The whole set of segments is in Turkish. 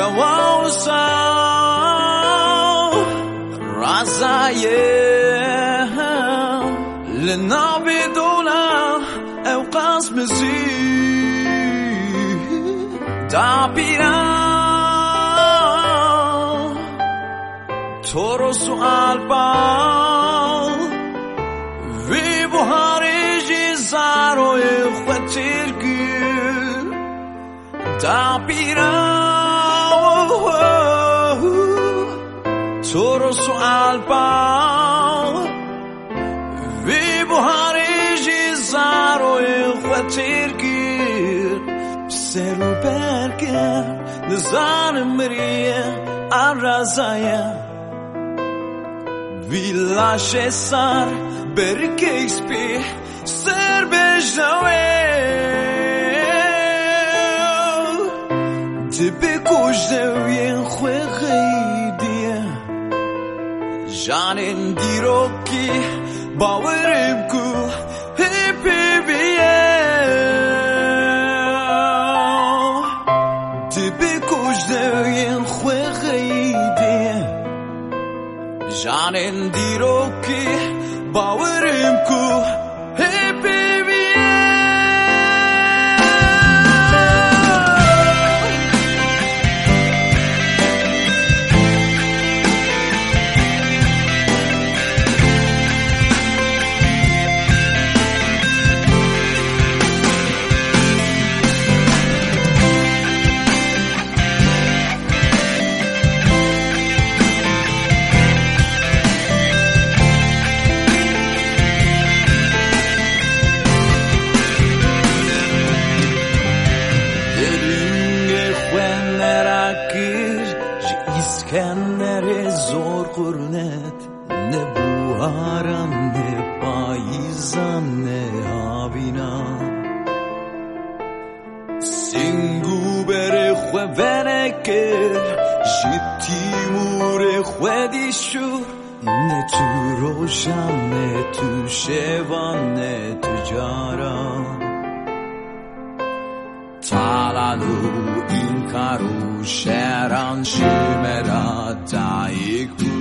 I won't aside. cesar Berkeysp'i serbejnavel Tipi kush dhe vjen khwe gëjdi Janin diroki Bawërim 保卫。شو نه تو روشن نه تو شوان نه تو جاران تالانو این کارو شران شیمرا دایگو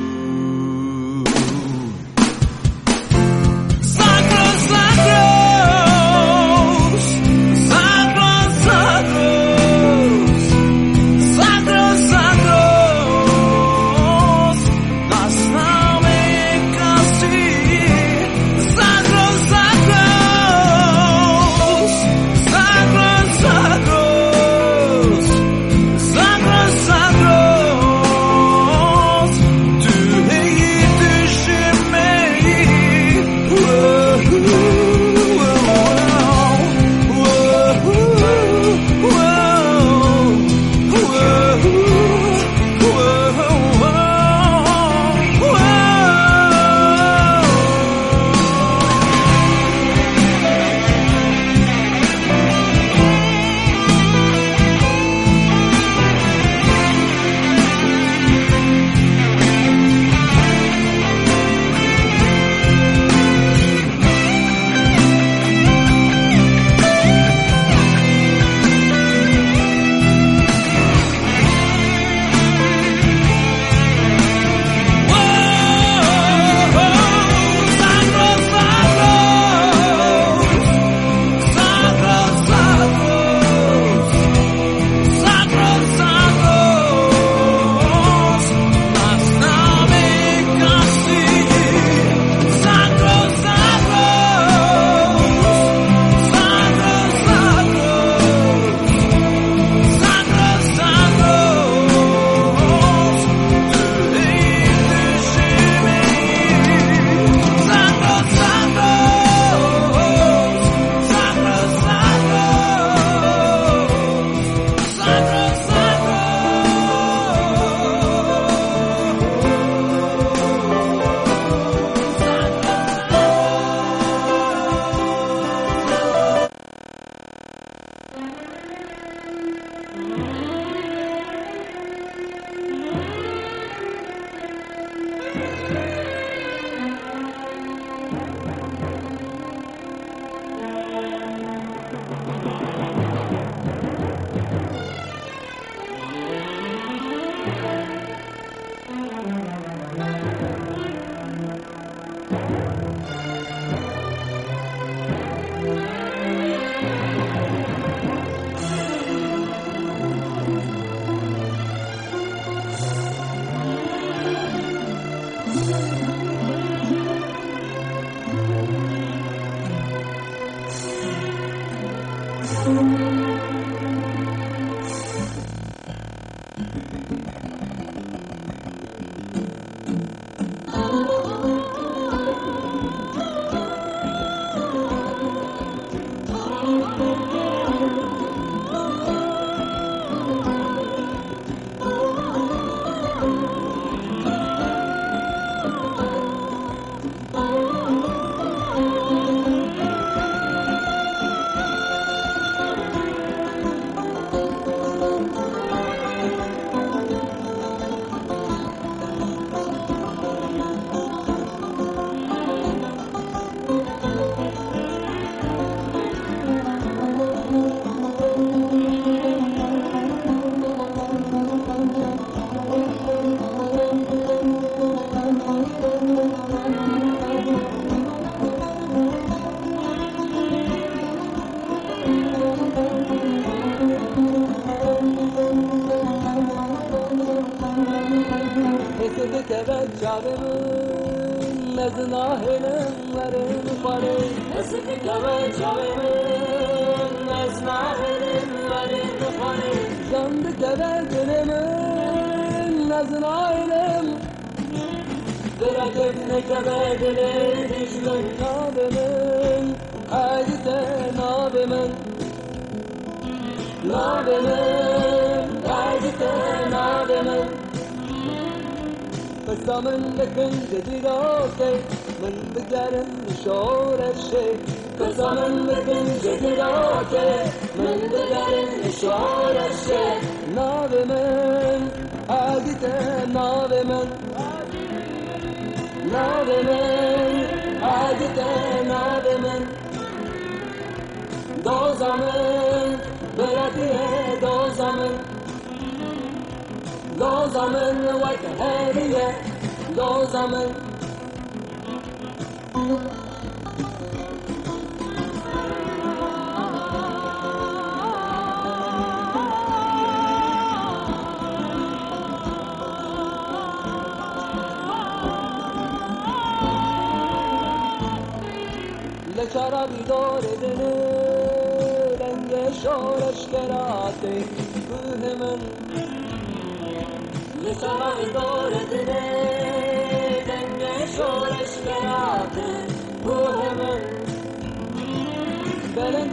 قسما لكن جديدوكي من بقرن شعور الشي قسما لكن جديدوكي من بقرن شعور الشي نابي من عادته نابي من نابي من عادته نابي من دو زمن براتيه دو زمن دو زمن وكهانية دو زمن لچرا بیدار دنه رنگ شورش کراته روح من لچرا بیدار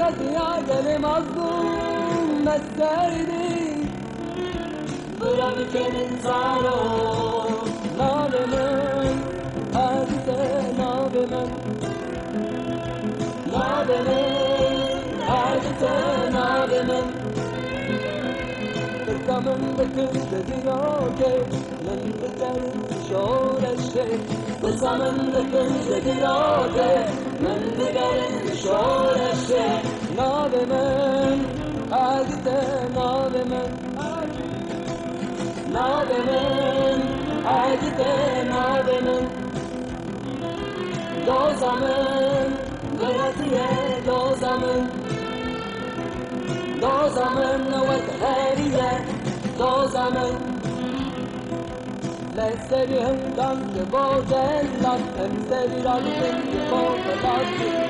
بلند دیا گل مظلوم مستردی برم کنن زارو نام من حدیث نام من nademin Acıte nademin Kırkamın bakın dedi okey Min biterin şor eşek Kırkamın bakın dedi okey Min biterin şor eşek Nademin Acıte nademin Nademin Acıte nademin Do zaman غلطية دو زمن دو زمن وتهارية دو زمن Lesleri hından boğazlar Emseri razın boğazlar Lesleri hından boğazlar Emseri razın boğazlar Lesleri hından boğazlar Emseri razın boğazlar Leseri hından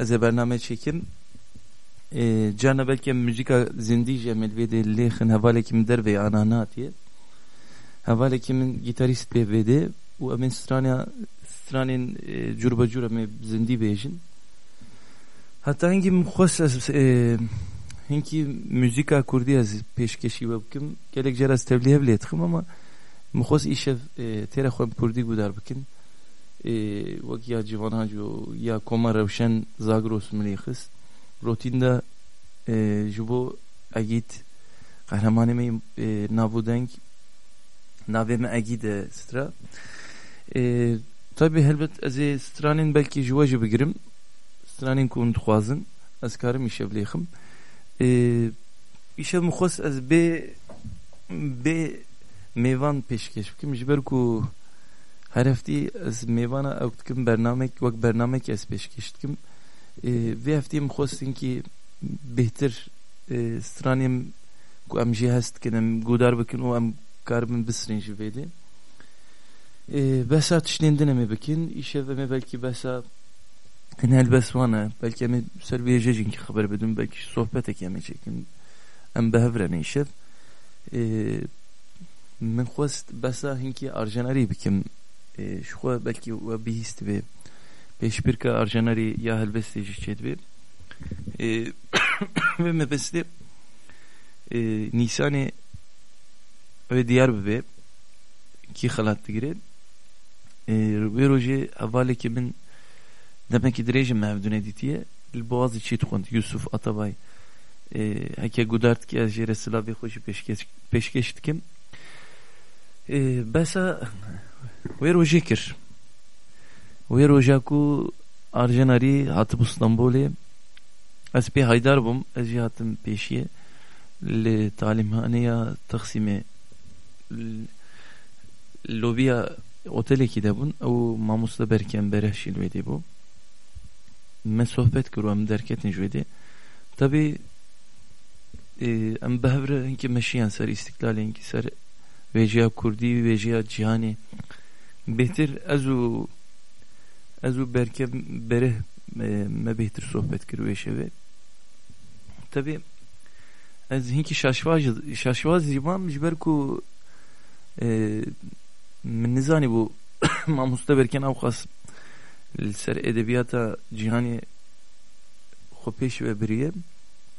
ez ê bername çêkim ê carna belki em müzika zindî ji em ê li vê de lêxin hevalekî min dervê ana hatiye hevalekî min gîtarîst bê vê de. Û em ê strana stranên e, cur be cur em ê zindî bêjin heta hingî min hinkî müzika kurdî ez pêşkêşî we bikim gelek cer ez tevlî lê dixim ama min xwest îşev e, têra xwe kurdî gudar bikin e, wek ya civana jo ya koma rewşen zagros milê xist rotîn de e, ji bo egît qehremanê me e, navûdeng navê me egîd e stra e, tabi helbet ez ê stranên belkî ji we jî bigirim stranên ku hûn dixwazin lêxim îşev min xwest ez bê bê mêvan pêşkêş bikim ji ber ku her heftî ez mêvana ew dikim bernamek wek bernamek ez pêşkêş dikim vê heftî min xwest hinkî bêhtir stranên ku em jî hest dikin em gudar bikin û em karibin bisirîn ji vê de besa tiştên din em ê bikin îşev em ê belkî besa Hin helbes wana belki em ser vêje jin ki xeber bidin belki sohbetek em ê çekin em behevren îşev min xwest besa hinkî arjenarî bikim ji xwe belkî we bihîst vê pêşbirka arjenarî ya helbestê jî çêdibê ve me bestê Nisanê bibe ki mevdûne dîtiye li boğazê çî dixwend Yusuf Atabay heke gudart ki ez jê re silavê xwe jî pêşkeş pêşkeş dikim besa wê rojê kir? Wê roja ku arjenarî hatib İstanbulê ez pê haydar bûm ez jî hatim pêşiye li talimhaneya Taksimê lobiya otelekî de bûn ew mamoste berkem berehşî li wê de bû me sohbet kir û em derketin de tabii em behevre hinkî meşiyan ser îstiklalê hinkî ser vêjiya Kurdî vêjiya cîhanê bêhtir ez û ez û berkem bereh me bêhtir sohbet kir wê şevê tabii ez hinkî şaşvaz şaşvaz jî mam ji ber ku min nizanî bû mamoste berken ew xas li ser edebiyata cîhanê xwe pêş ve biriye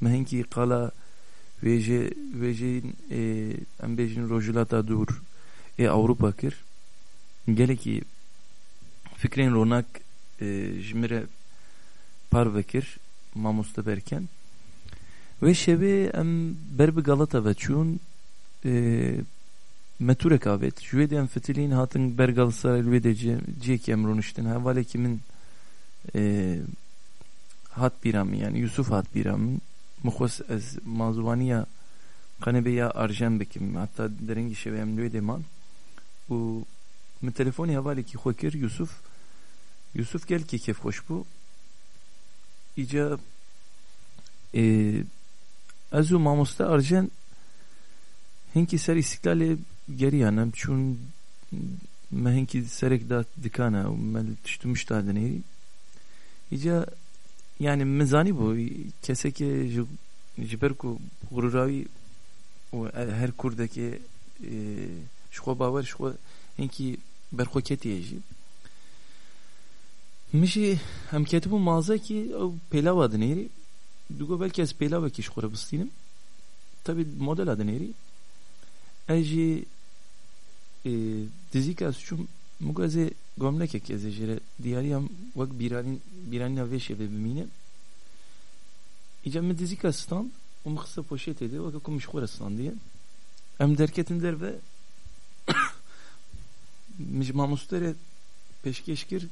me hinkî qala vêjê vêjeyên em bêjin rojhilata dûr ê Ewropa kir gelekî fikrên ronak ji min re parve kir mamoste berken ve şevê em ber bi Galata ve çûn me tu rekabet ji wê fitilîn hatin ber Galatasaray li wê de ciyekî em rûniştin hevalekî min hat bîra min yani Yusuf hat bîra min mixwest ez mazûvaniya qenebê ya arjen bikim hatta derengî şevê em li wê de man û min telefonê hevalekî xwe kir Yusuf Yusuf gelkî kevxweş bû îca ez û mamoste arjen hinkî ser îstiklalê da dikana û me tiştû mişta dinêrî îca yani min zanî bû kesekê ji ber ku gurûrawî û her kurdekê ji xwe bawer ji xwe hinkî berxwe ketiye jî min jî em ketibû mazekî ew pêlava dinêrî digo belki ez pêlavekî ji xwe re bistînim tabii modela dinêrî ez jî dizîka ez çûm migo ez ê gomnekek ez ê jê re diyariyam wek bîranîn bîranîna vê şevê bimînim îca min dizîka stand û min xiste poşetê de weke ku min ji xwe re standiye em derketin derve min ji mamoste re pêşkeş kir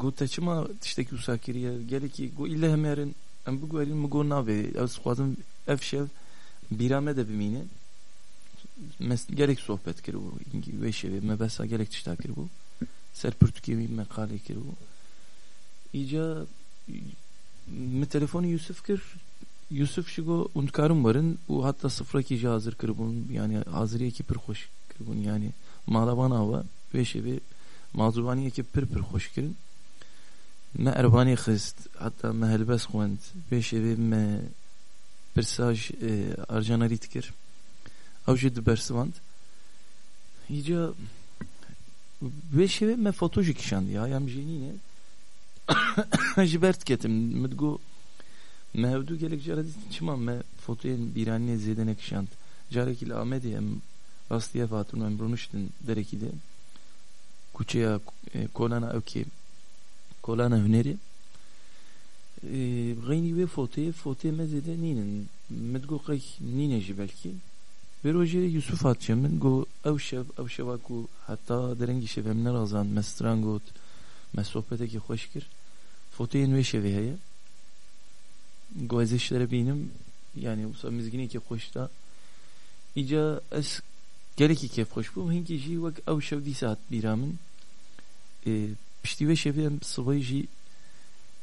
got te çima tiştekî wisa kiriye gelekî got île hemerin em biguherîn min got navê ez dixwazim ev şev bîra me de bimîne gerek sohbet kir bû wê şevê me besa gelek tişta kir bû ser pirtûkê me qalê kir bû îca min telefonê Yusuf kir Yusuf hûn dikarin werin û hatta sifrekî jî hazir kiribûn yani haziriyekî pir xweş kiribûn yani malabana we wê şevê mazûvaniyekî pir pir xweş kirin. Me ervanê xist hatta me helbes xwend. Wê şevê me pirsaj arjanarî dikir ew jî dibersivand îca wê şevê me foto jî kişand ya em jênîne ji ber diketim min digot me hevdû gelek cara dîtin çima me fotoyên bîraniyê zêde nekişand carekî li Amedê em rastiye hatûn em rûniştin derekî de kuçeya kolana evkê kolana hunerê غینی وی فوتوی فوتوی مزیده نینن مد گو قی Veroje Yusuf hatçemin go ev ev hatta derengi şevem nerazan mestrangot me sohbeteki hoş gir. Fotoyu nüve şevi heye. Go ezişlere binim yani usa mizgini ki hoş da ica es gerek ki hoş bu hinki ji vak ev e, şev di saat biramın e, pişti ve şevem sıvayı ji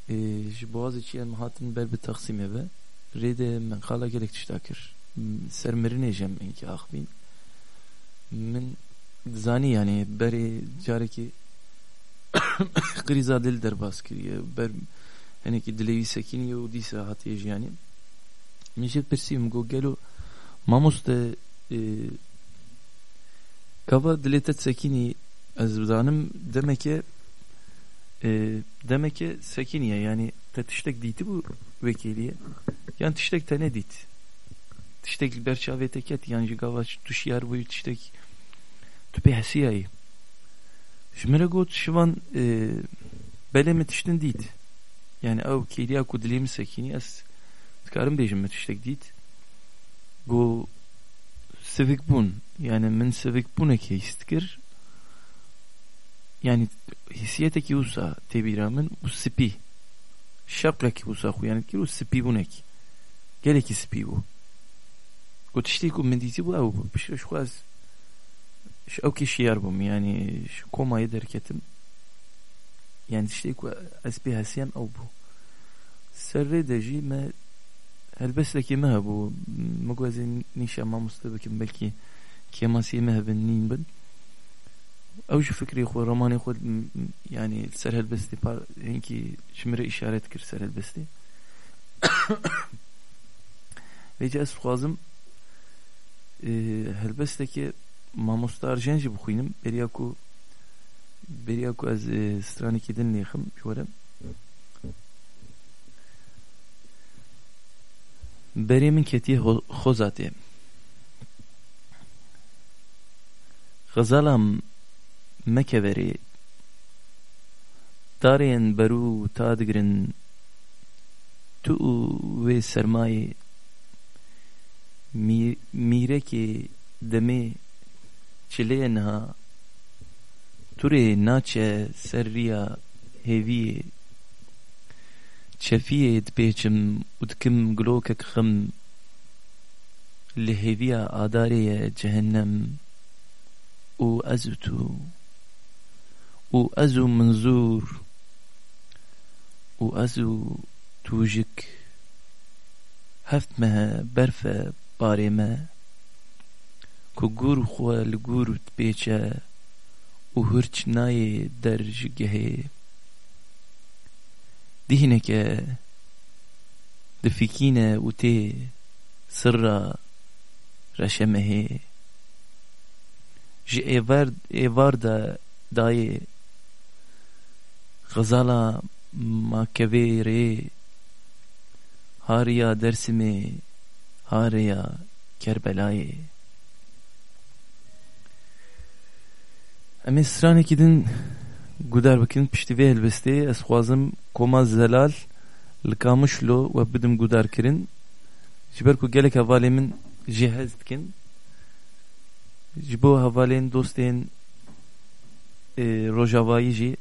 e, ji boğaz içi en hatim berbe taksim eve. Rede men kala gerek tiştakir min zanî yani berê carekî qrîza dil derbas kiriye ber henekî dilê wî sekîniye û dîsa hatiye jiyanî min jê pirsî min got gelo mamoste kava dilê te sekînî ez bizanim demeke e, demek ki sekiniye yani te tiştek diti bu vekiliye yani tiştek te ne dit tiştek berçavete ket yani gavaç tuşyar bu tiştek tu pê hesiyayî ji min re got şivan belê me tiştin dît yani ew kêriya ku dilê min sekînî ez dikarim bêjim tiştek dît got sevik bûn yani min sevik bûnekê hîs dikir yani hisiyetekî wisa têbîra min û spî şeqlekî wisa xuyan kir û spî bûnekî gelekî spî bû got tiştê ku min dîtî bû ew bû piştre ji xwe ez ji ew kê şiyar bûm yani ji komayê derketim. Yani tiştê ku ez pê hesiyam ew bû ser rê de jî me helbestekê me hebû min got ez ê nîşa mamoste bikim belkî kemasiyê me hebin nîn bin ew ji fikrê xwe romanê xwe yani ser helbestê par hinkî ji min re îşaret kir ser helbestê Vêce ez dixwazim e, helbestekê mamosta arjen jî bixwînim beriya ku beriya ku ez e, stranekî din lêxim ji min ketiye xoza tê Xezala mekeverê darên berû ta digirin tu û wê sermayê mîrekê demê çileyê niha turê naçe ser rîya hêviyê çefiyê dipêçim û dikim gulokek xim li hêviya adarê ye cehennem û ez û tu û ez û minzûr û ez û tûjik heft mehe berfe barê me ku gûr xwe li gûr dipêçe û hirç nayê der ji gehê dîhineke difikîne û tê sirra reşemehê ji hariya Kerbelayê em ê stranekî din gudar bikin piştî vê helbestê ez koma zelal li Kamişlo we bidim gudarkirin ji ber ku gelek hevalê min jê hez dikin ji bo hevalên dostên e, rojavayî jî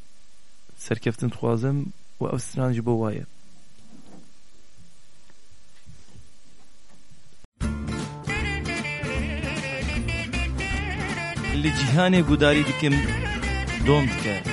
serkeftin dixwazim û ev stran ji li cîhanê gudarî dikim dom dike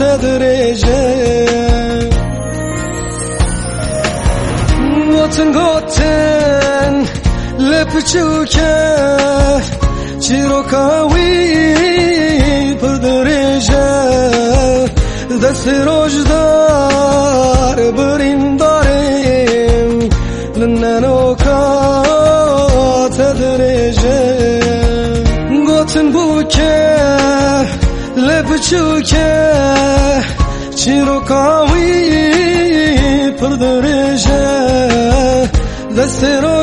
تدريجي وطن قوتن لبچوكه چيرو كاوي بدريجه دست روجدار بريمدار بچوکه چیروکاوی پر درجه دست رو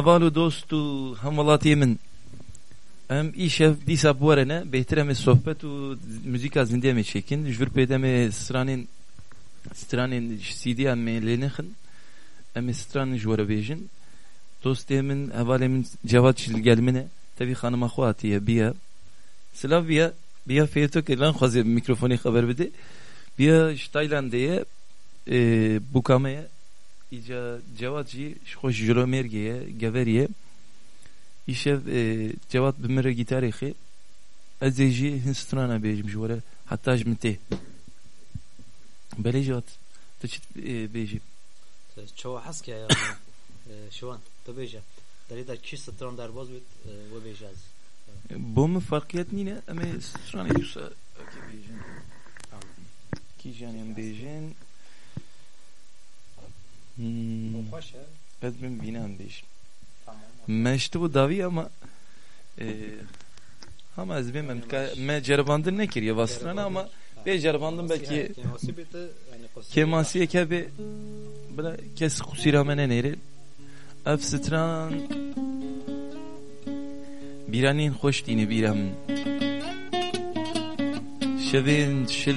geli havalu dostu hamalatı min em işev disa bu arene behtir em sohbet u müzika zinde mi çekin jvür pedeme stranin stranin CD em lenixin em stranin jwara bejin. Dostemin havalemin cevat çil gelmene tabi hanıma xwatiye biya. Slavia biya feyto ke lan xwaze mikrofoni haber bide. Biya Tayland'e e, ica cevat jî ji xwe ji jiromergeye geveriye îşev e, cevat bi min re gîtarê xê ez ê jî hin strana bêjim ji were heta ji min tê belê cevat tu çi e, bêjî çoğu haske ya şu an tabii ya Dari bo min bînan bêjim Tamam. me ji bu davî ama e, ama ez bê me ceribandin nekiriye vastrana ama bê ceribandin kosu- Kemasiye kebe bela kes kusira mene nere ev stran biranin hoş dini biram. Şevin şil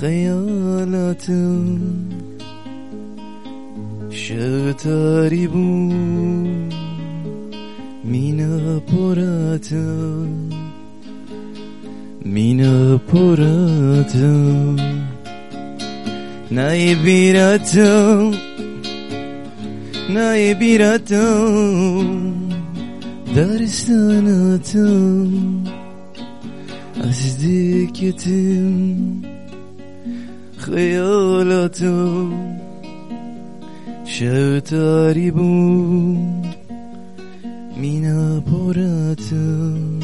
biram Naibiratım Daristanatım Azizlikyetim Hayalatım Şağıtaribu Mina poratım Mina poratım Naibiratım Naibiratım خیالاتم شو بود. مینا پراتم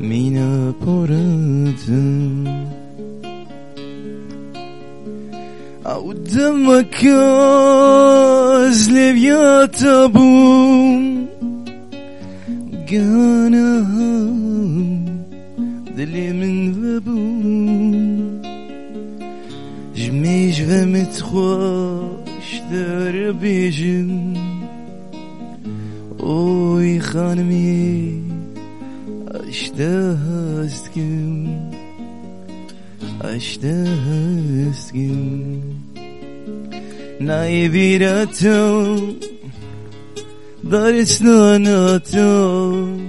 مینا پراتم او دمك ازلب يا تبوم قانا دلي من جميج غمت خوش دار بيجم اوي خانمي اشتهستكم اشتهستكم نايبيراتهم دار سناناتهم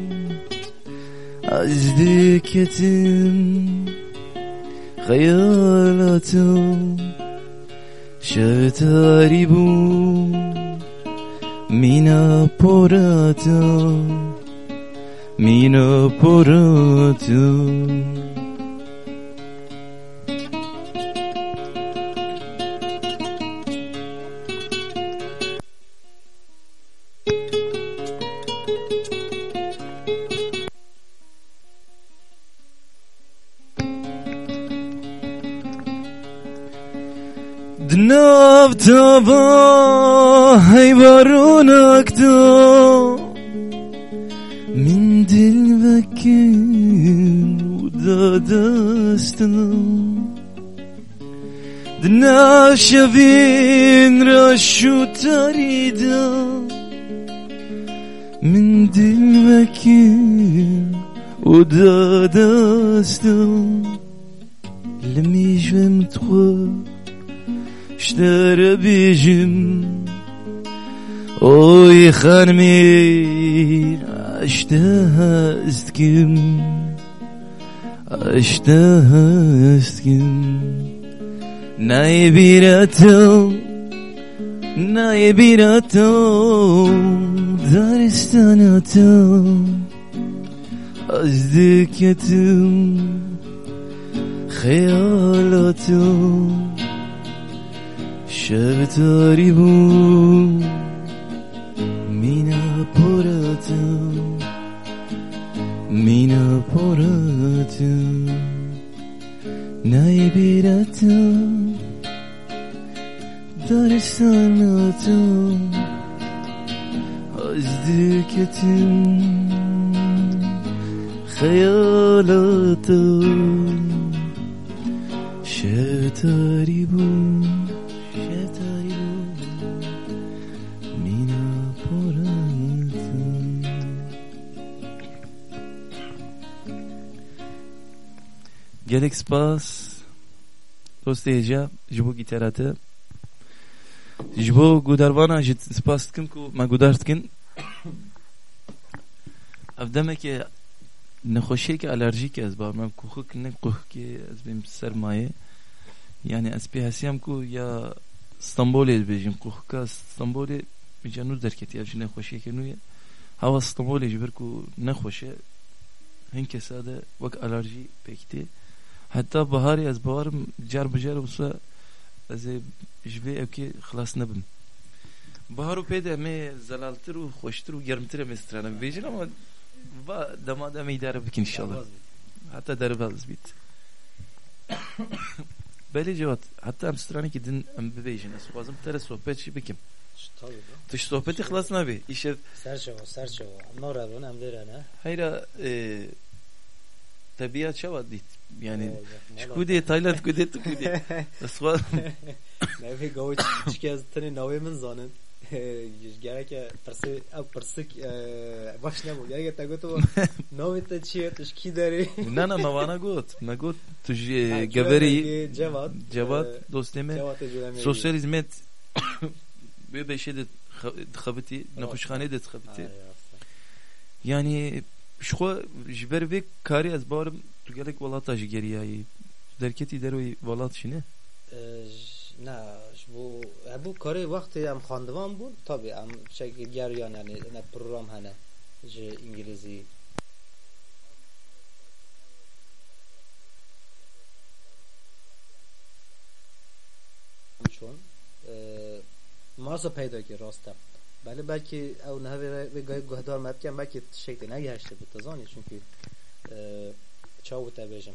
عزدك خیالاتم شتاری بوم مینا پراتم مینا پراتم. تابا يبرون كتاب من بكين ودا دستنا دنا شبين رشو تريدا. من دلبك ودا دستنا يجوا متخوف Estarabijim Oi خانمی اشته هست کم اشته هست کم نای بیراتم نای بیراتم دارستاناتم از دکتم خیالاتو. شب تاری بود. می نپردم می نپردم نای بیردم دارستان سناتم از دیکتیم خیالاتم شب تاری بود. Gelek spas Dosteja Jibo gitarate Jibo gudarvana jit spas tkin ku ma gudar tkin Evdeme ki نخوشی که الرژیک از با من کوخک نه کوخ که از بیم سرمایه yani از پی هسیم کو یا استانبول بیجیم کوخ که استانبول میجانو درکتی از نخوشی که نویه هوا استانبول جبر کو نخوشه هن کساده وک الرژی پکتی حتی بهاری از بهارم جر بجر وسا از جبه او که خلاص نبم بهارو پیدا می زلالتر و خوشتر و گرمتر مسترانه بیجن ama va damada mi idare bikin inşallah. Hatta derbaz bit. Beli cevat. Hatta em strani ki din em bebejin. Es bazım tere sohbet şi bikim. Tabii. Tuş sohbeti xlas nabi. İşe Serçova, Serçova. Ama rabon em derene. hayra tabiat şava dit. Yani şkudiye Tayland kudiye tu kudiye. Es va Nevi gavi çikez tani navi min zanin. Gereke persi persik baş ne bu. Gereke te gotu navi te çiye tuşki deri. na na mavana got. Ma got tu gaveri Cevat. Cevat dosteme sosyal hizmet ve beşe de tkhabiti nakuşkhane de tkhabiti. Yani şu jiber ve kari az barım tu gelek valata jigeriyayi derketi deroy valat şine نه bu bu kare vakti em xandivan bun tabi em şekil geriyan yani ne program hene ji İngilizce çon masa peyda ki rasta Beli belki ev nehve ve gayet guhdar metken belki şekli ne geçti bu tazani çünkü çavu tebejim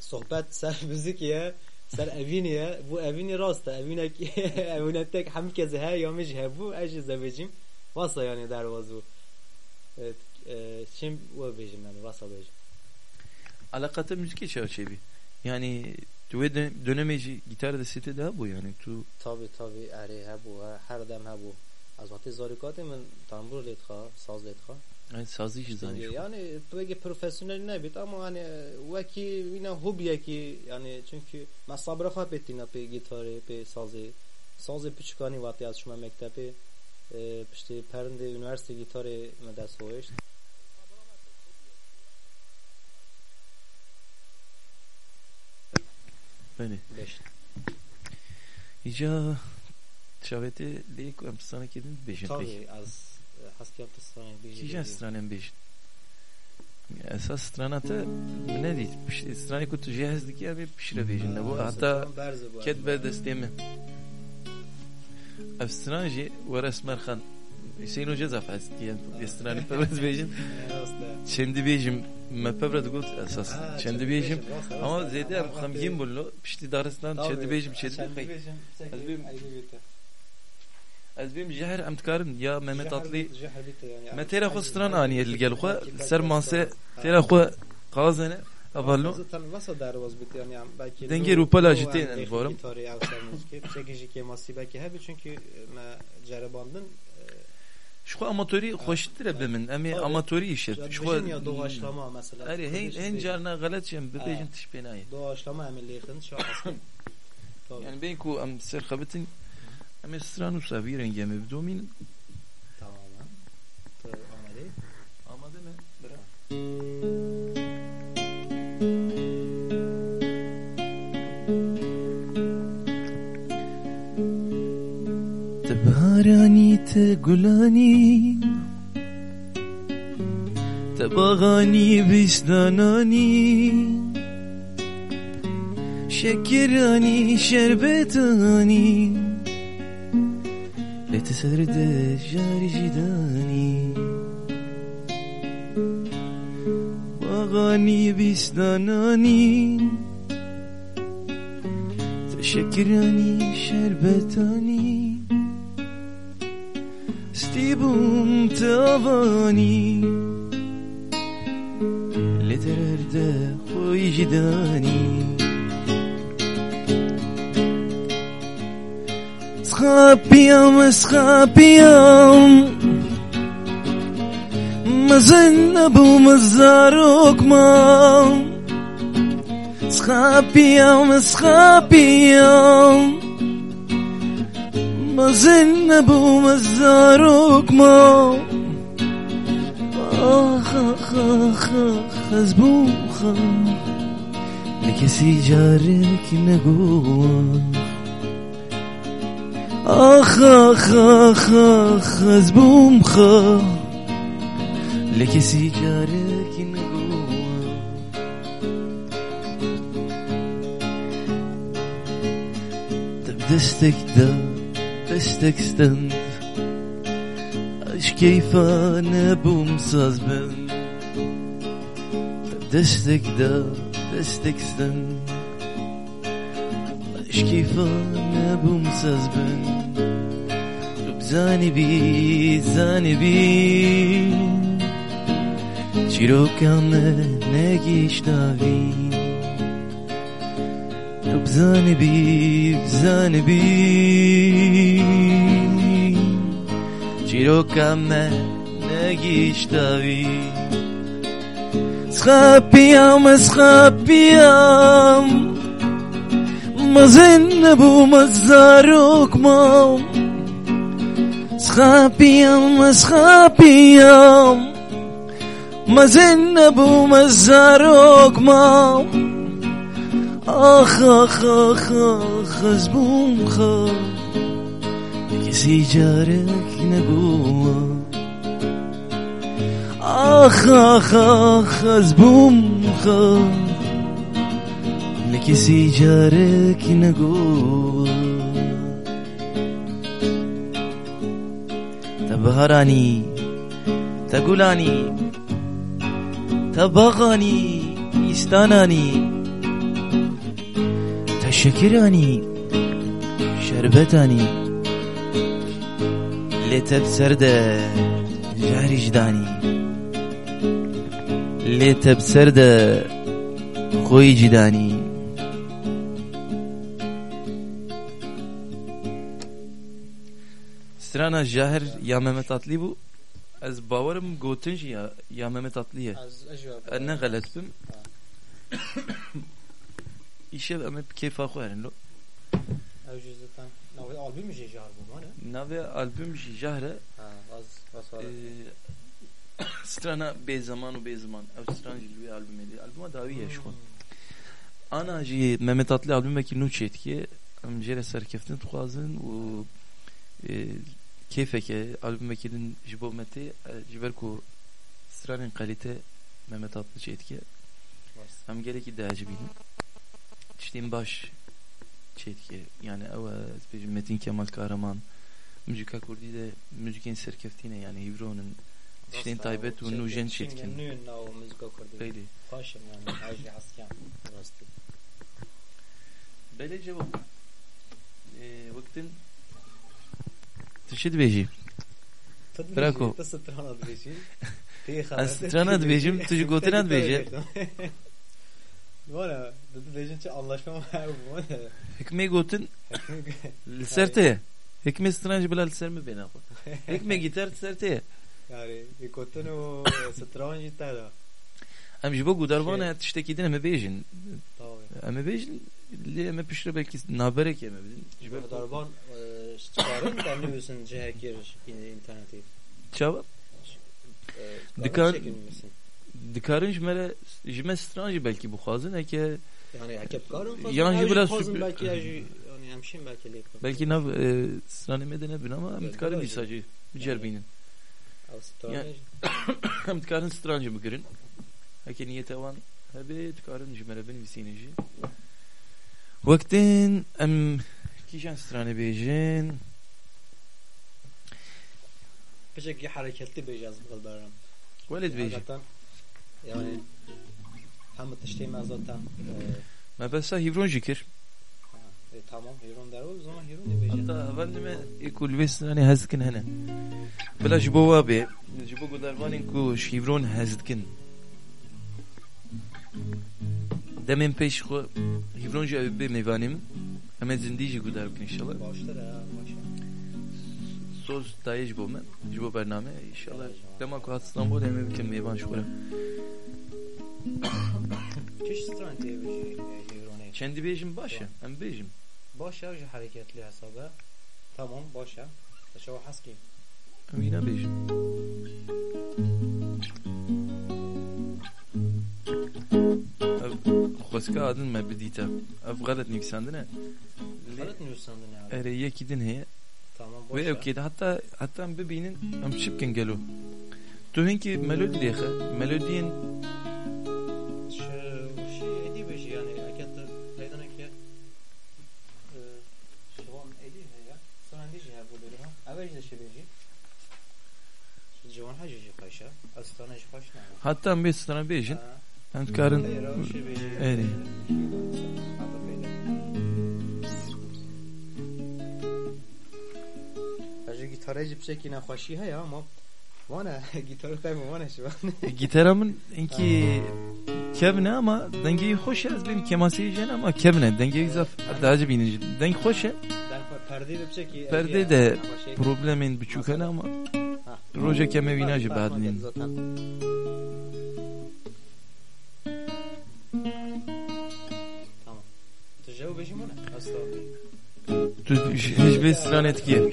sohbet ser müzik ya ser evini ya bu evini rasta evine evine tek hem kez ha yamış ha bu eji zevecim vasa yani dervaz bu evet şimdi bu bejim yani vasa bejim alakata müzik çerçevi yani tu ve dönemeci gitar da site daha bu yani tu tabi tabi eri ha bu her dem ha bu az vakti zarikati min tambur letxa saz letxa yani sazı işi zanış yani böyle profesyonel ne bit ama hani vaki yine hobiye ki yani çünkü ben sabra fa bettina pe gitarı pe sazı sazı küçükani vati az şuma mektebi e, işte perinde üniversite gitarı medes hoş beni beş ica şaveti leyk am sana kedin beşin peki tabi az haski yaptı sana bir Ica stranem beşin esas stranata ne değil işte strani kutu cihazdık ya bir pişire beşin ne bu hatta كد بردستيمه افسترانجي ورا سمرخان يسينو جزا فاستيان يستراني فبرز بيجم شندي بيجم ما فبرد قلت اساس شندي بيجم ama zeyde em xamgin bullo pişti darıstan şendi bejim şendi bey az bim jehر em tkarin ya Mehmet Atlı me tera xo stran aniye gel xo ser manse tera xo qazene avallo Zaten vasa dervaz bit yani belki Denge rupala ciddi yani varım. Gitarı avsar çekici keması belki hebi çünkü me cerebandın şu amatörü hoştur ebemin emi amatörü işi şu ya doğaçlama mesela. Ari hen hen carna galat şem bebejin tişpenayı. Doğaçlama emelliyetin şu aslında. Yani ben ku am ser xabitin Em stranu me bidomînin. Tamamen. Tu amade. Amade mi? Bırak. نهراني تقولاني. تبغاني بجداناني شكراني شربتاني. لتسرد سرد جداني. بغاني بجداناني تشكراني شربتاني. Stimmt aber nie لترد وجداني صخابيام صخابيام مزنب ومزاروك مام صخابيام صخابيام مزن نبوم از زاروک ما. آخ آخ آخ آخ از بوخا نکسی جاره نکی نگو آخ آخ آخ آخ از بومخا لکسی جاره کی نگو در دستک دار لكسي جارك نقوة دستك ده دستك ستند اش كيف انا بومصاز بن دستك ده دستك ستند اش كيف انا بومصاز بن بزانبي زانبي چیروکم نگیشتاوی تو بزنی بی بزنی بی. چیروکم نه نگیشتاوی سخپیم سخپیم مزن نبو مزاروک مام. سخپیم سخپیم مزن نبو مزاروک مام. آخ آخ آخ آخ از بوم خواه کسی جارک نبوم آخ آخ آخ از بوم خواه لکسی جارک نگوم تبهرانی تگولانی تبغانی استانانی شکرانی. شربتانی. لتب سرده جهرش دانی لتب سرده خوی جدانی سرانا جهر یا محمد اطلی بو. از باورم گوتنج یا ممت اطلیه نه غلط بم. Ne galet bim İşev em hep keyfa xwe herin lo Ew jî zaten navê albûmê jî jar bû mane. Navê albüm jî jahre Ha, az az var. Strana bê zaman û bê zaman Ev stran jî li wê albümê de Albüma dawî ye ji xwe Ana jî Mehmet Atli albümekî nû çêtikiye Em jê re serkeftin dixwazin û e, keyfeke albümekî din ji bo metê e, ji ber ku stranên qalîte Mehmet Atli çêtikiye Em gelekî diacibînin Tiştên baş çêtikiye yani ez bêjim Metin Kemal Kahraman Müzika Kurdî de müzikên serkeftîne yani hîvronin tiştên taybet û nû jên çêtkin Nû nav müzika kurdî. Beylî Xweşim yani jî heskiyam. Rastî. Belê cevap Wektin Tişt dibêjî Brako. Tu strana. Tê Ez strana tu jî gotina dibêje Dibêjin çi anlaşma ew bû mane. Hikmê gotin li ser tê ye Hikmê stran jî bila li ser min bêne xwe Hikmê gîtar li ser tê ye Yani gotin û stran jî te da. Em ji bo gudarvana tiştekî din em ê bêjin Tavê. Em ê bêjin lê em ê piştre belkî naberek em ê bidin ji ber ku- Darban çıkarın da nüvesin cihek yer interneti. Çava Ee, Dikkat- çekilmesin. Dikarin jmere jme stranji belki bu xazin e ki Yani karın fazla. Yani biraz belki ya yani hemşin belki lek. belki nav strani medene bin ama disacı bicerbinin. Avustralya. Hem dikarin stranji bikirin. Hake niyete van hebe dikarin jmere bin visinici. Vaktin em kişan strani bejin Peki hareketli bejaz bu kadar. veled yani hem tişteyim zaten. Ma besa hivron jikir. E, tamam Heron der o zaman Heron bejaz. Hatta evvelime ikul vesrani hezkin hene. Bela jibo wabe jibo gudarvanin ku şivron hezkin. Demin peş xo hivron ji be mevanim. Ama zindiji gudar inşallah. Başlar ha maşallah. Me. Jibo bername inşallah. Dema ku hat İstanbul hem bikin mevan şura. Çeşit stran diye bir şey Heron'e. Kendi bejim başa. Hem bejim. Boş ya hareketli hesaba. Tamam boş ya. Taşa o haski. Hem yine bejim. Ev Xoska adın me bidite. Ev galet niksandine. Haret Tamam boş Ve evkede hatta hatta bebinin am şipken gelo. Tu hinki melodi dexe. Melodiyin Şu şey edi bir şey yani hakikaten Hacı gitarı cip çeki nefaşi he ya ama Vana gitarı kayma vana şu an. Gitaramın inki kevne ama dengeyi hoş az benim kemasi yiyeceğin ama kevne dengeyi zaf hatta acı binici. Denge hoş ya. Perde de çeki. Perde de problemin birçok hene ama roja keme vinajı badnin. Tamam. Tecavüz beşim ona. Asla. Tu hiçbir sıran etki.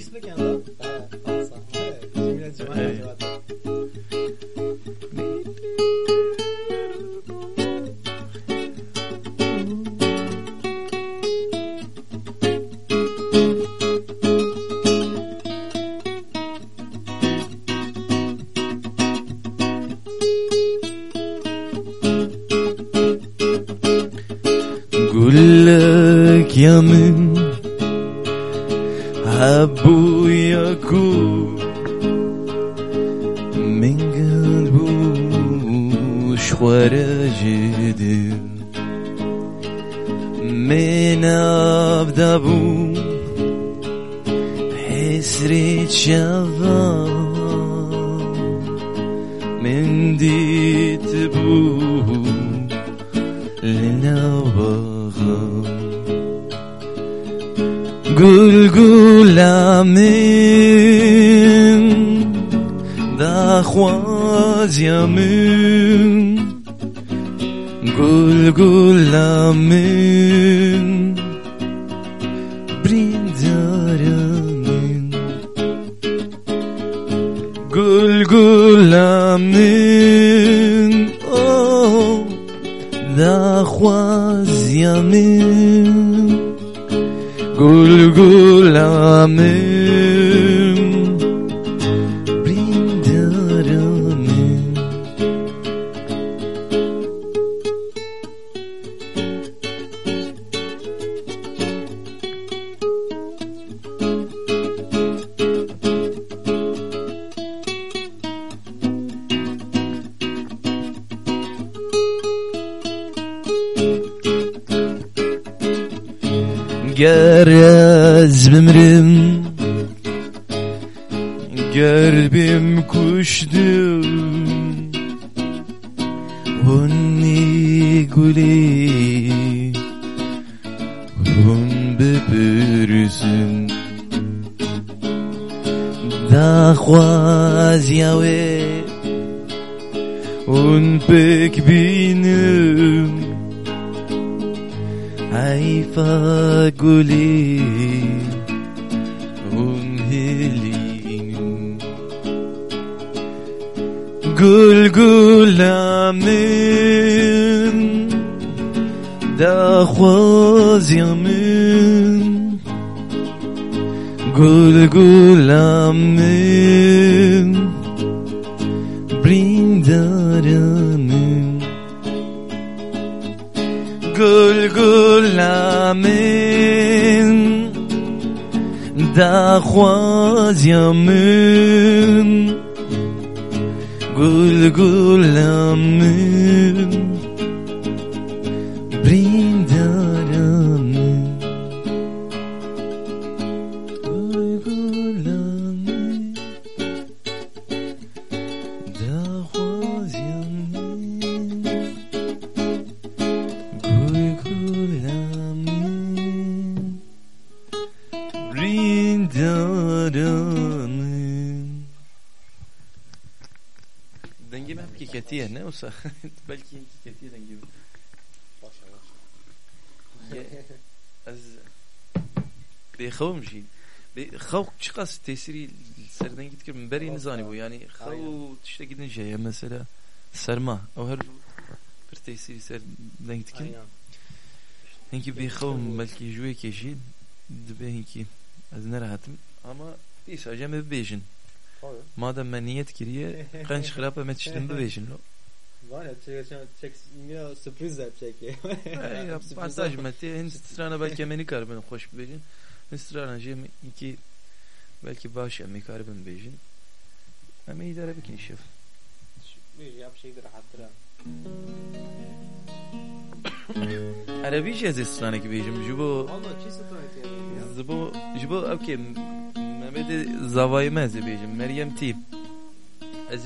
Amen. Der Amen. Gul gul Amen. Bring the Amen. Gul gul Amen. Der Amen gulgulamın brin yoksa belki kesiren gibi. Başa başa. Bexavım şey. Havuk çıkas tesiri serden gittik mi beriniz zani bu. yani havuk işte gidince ya mesela. Serma o her bir tesiri serden gittik mi? Hinki bexavım belki juve keşin dibe hinki az ne rahatım ama değilse acem bebejin. Madem ben niyet kiriye kanç hırapa metiştim bebejin. Var ya sürpriz yapacak ya. Ya avantaj meti hin strana belki meni karbon hoş bejin hin strana jem iki belki baş emi karbon bejin ama idare bikin şef Bir yap şeydir hatıra. Arabice ez strana ki bejim jibo Valla çiğ sıkıntı ya. Zibo jibo okey. Mehmet zavayı meze bejim Meryem ti Ez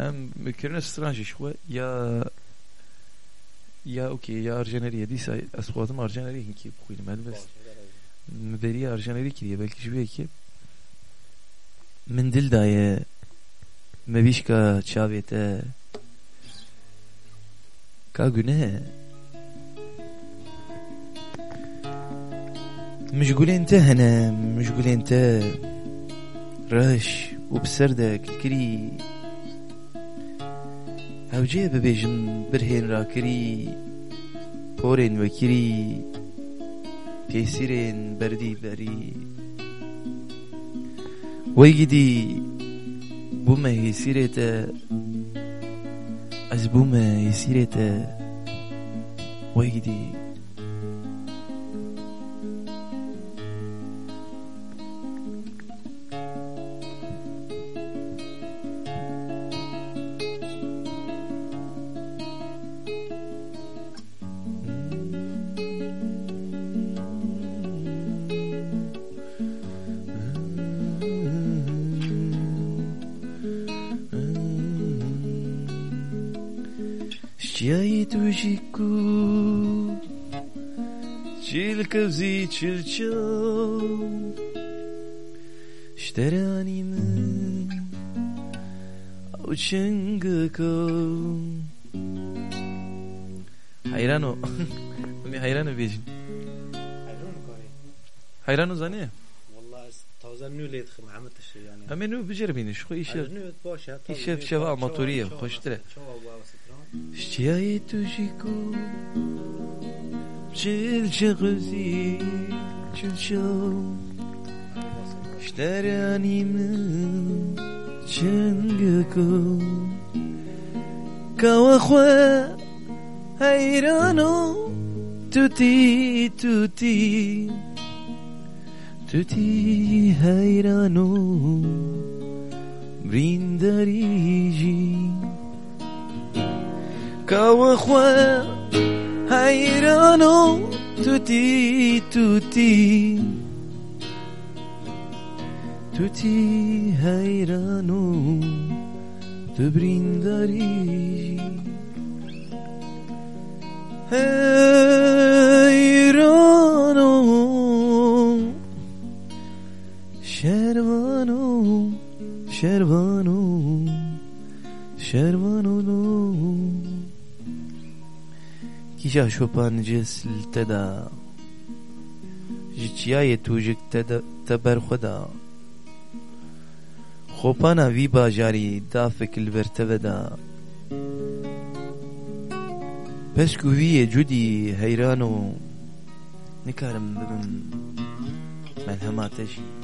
هم مكرنا سترانج شوي يا يا اوكي يا ارجنري دي ساي اسواتم ارجنري هنكي بخين ملبس مبري ارجنري كي belki شوي كي من دل دايه مبيشكا تشافيته كا günah مشغول انت هنا مشغول انت رش وبسردك الكري هەوجێ ببێژم برهێنراکری پۆرێن وەکری پێسیرێن بەری. بەری وەیگیدی بوومە هێسیرێتە ئەس بوومە هێسیرێتە وەیگیدی يسيرتا ويجدي شيايت وجيكو شيلك وزيد شلشو اشتراني من وشنقكو حيرانو أمي حيرانو بيجي Hayron kare. حيرانو زاني Vallahi taze nület Muhammed taşı yani. أمي نو بجربيني شو إيش Nület baş ya. İş جايتوشيكو جيل شغزي جيل شو اشتراني من جنگكو كواخوا هيرانو توتي توتي توتي هيرانو برينداريجي كواخوا hayranım tuti tuti tuti hayranım tu brindari hayranım şervanım şervanım şervanım Kisha Chopin جس التدا جتیای توجک تبر خدا خوپانا وی باجاری دافک البرتوه دا پسکو وی جودی حیرانو نکارم ببم ملهماتشی Strany kiedy mi bejin Oy, mala ta çimo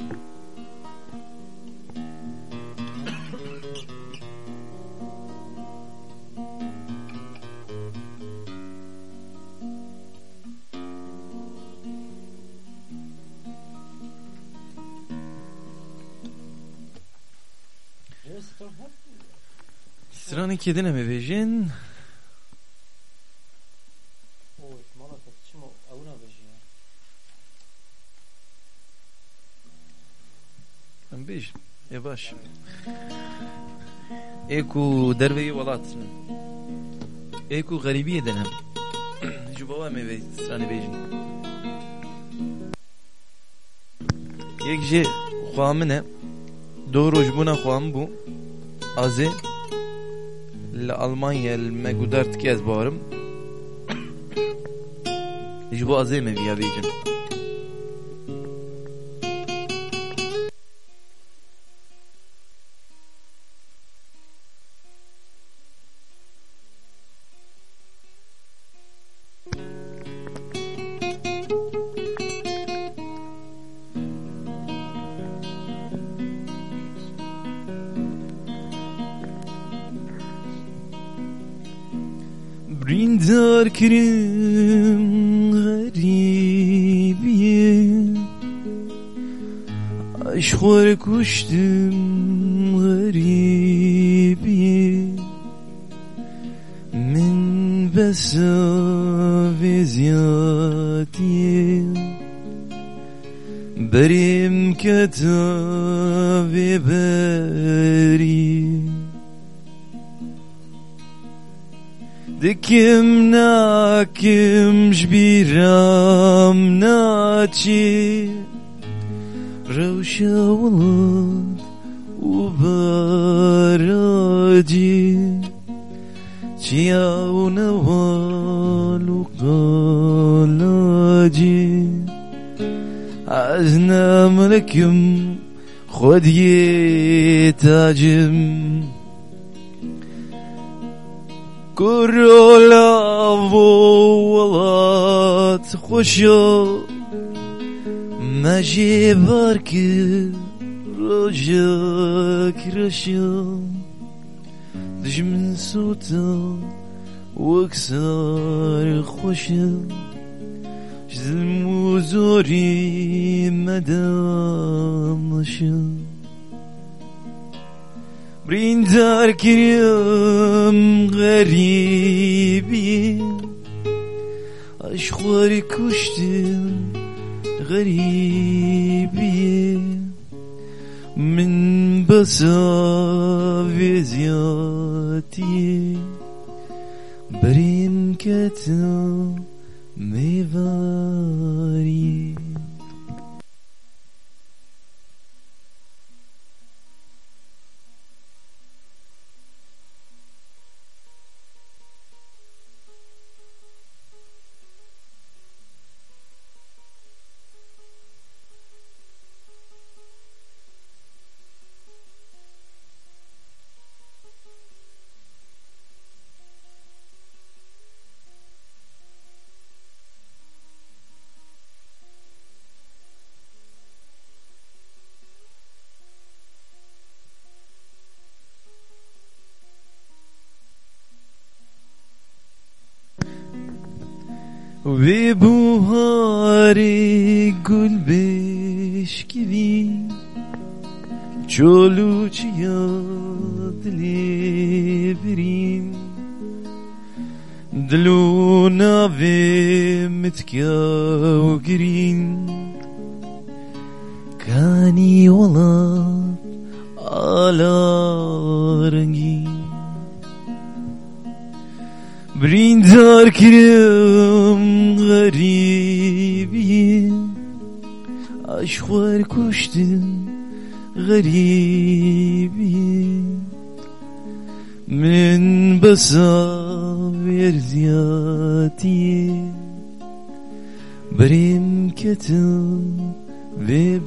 avuna beji ya. Ben bej yavaş Eku derveyi valat Eku garibiye denem Jubava me ve strany bejin Yek je xwamine Doğru jbuna xwam bu Azê li Almanya li me gudar tikê ez barim ji bo azê me viya بريندار كريم غريبية أشخور كشتم غريبية من بسافي زياتي بريم كتابي بس kimna kim biram na chi Rövşavulun ubaraji Çiyavuna valu kalaji Aznam lekim خود یه تاجم كرولا ولات خوشو ماشي بارك رجاك رشا دجمن صوتا وكسار خوشا جزم وزوري مدام برین در غریبی Aşkları kuştum غریبی من بسا و زیادی بریم کتنا میواری Ve bu hari gülbeş gibi Çoluçya dili birin Dluna ve mitkya girin. Kani olan ala بریندار کرم غریبی أشوار koştun غریبی من بسا verdiyaتی بریم کتن ve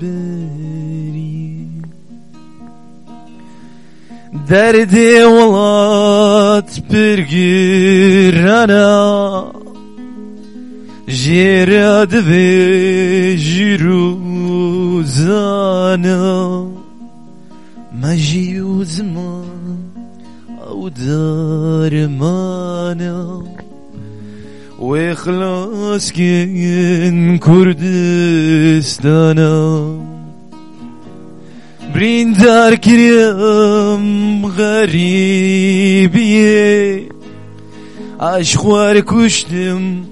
Derdi olat bir girana Jirad ve jiruzana Maji uzman أو درمانا واخلاص كين كردستانا بریندار کریم غریبیه عشقوار کشتم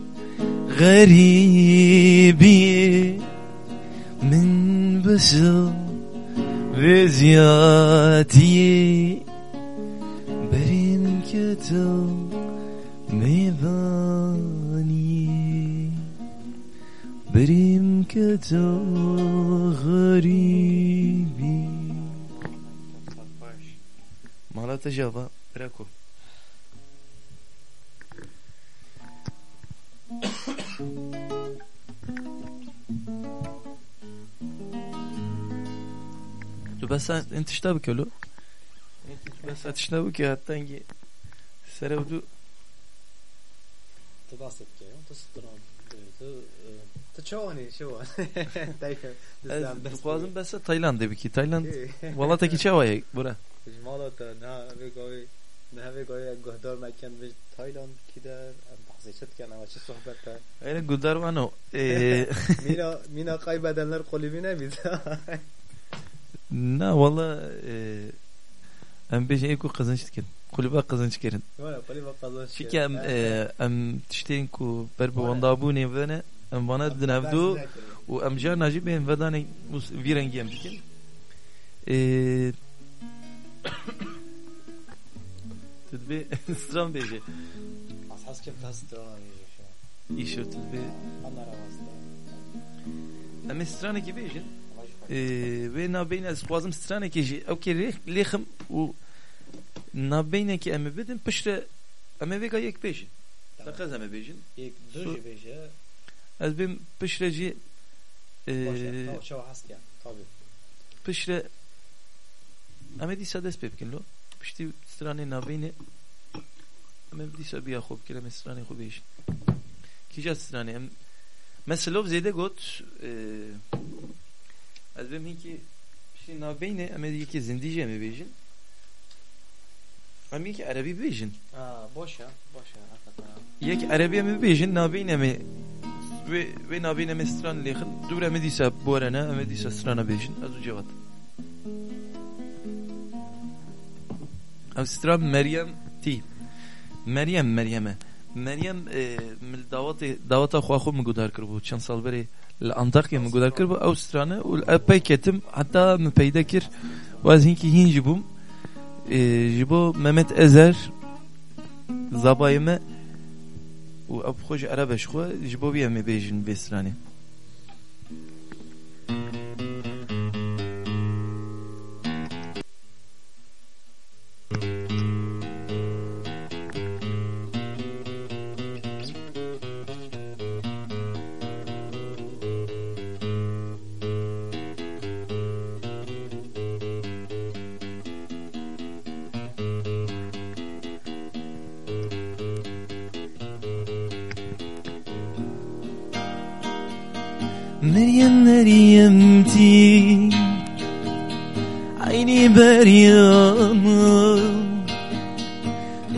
غریبیه من بسل و زیادیه برین کتل میبانیه بریم که تو غریب مالات جاوا براكو تو بس انت اشتبك له بس اتشنبك حتى نجي سرودو تو باست که تو ستران تو تو چوانی شو دایکه دستم بس خوازم بس تایلند بکی تایلند والله تکی چه وای برا Zmálata nehavegoly nehavegoly guhdar mekken ve Tayland kider bahsettik yani açı sohbette. Öyle guhdar var no. E- mina mina kaybedenler kulübüne biz. Ne valla e, em bir şey ku kazanç tikin. Kulübe kazanç kerin. Valla kulübe kazanç. Çünkü em e, em tişterin ku berbe vanda bu ne vene em bana dinavdu u em jar najib en vedane virengi em tikin. تدبی استرام بیجه اساس که دست ایشو تدبی ام استرانه کی بیجه و نابین از خوازم استرانه کی جی او کی لیخم و نابینه کی ام بدن پشت ام ویگا یک بیجه لقز ام بیجن یک دو بیجه از بیم پشت جی شو هست ya tabii. Pişre اما دی ساده است پیپ کلو پشتی سرانه نوینه اما دی بیا خوب کلا می سرانه خوبیش. کی سرانه ام مثلا و گوت از بهم هیچی پشتی نوینه اما دی یکی زندیجه می بیشن. اما یکی عربی بیشن. آه باشه باشه حتی یکی عربی می بیشن نوینه می و و نوینه می لیخن. دوباره می دی بورنه اما دی سرانه بیشن. از اون جواب اوسترا مريم تي. مريم مريمة. مريم آه، مل دعوت دعوت اخو اخو مقدار كربو چند سال بري الانطاقيا مقدار كربو أو سترانا والاباي كتم حتى مبيدا كر وازين كي هين جبوم. آه، جبو محمد ازر زبايمه و اب خوش عربش خو جبو بيا مبيجن بسراني مريمتي عيني مريم.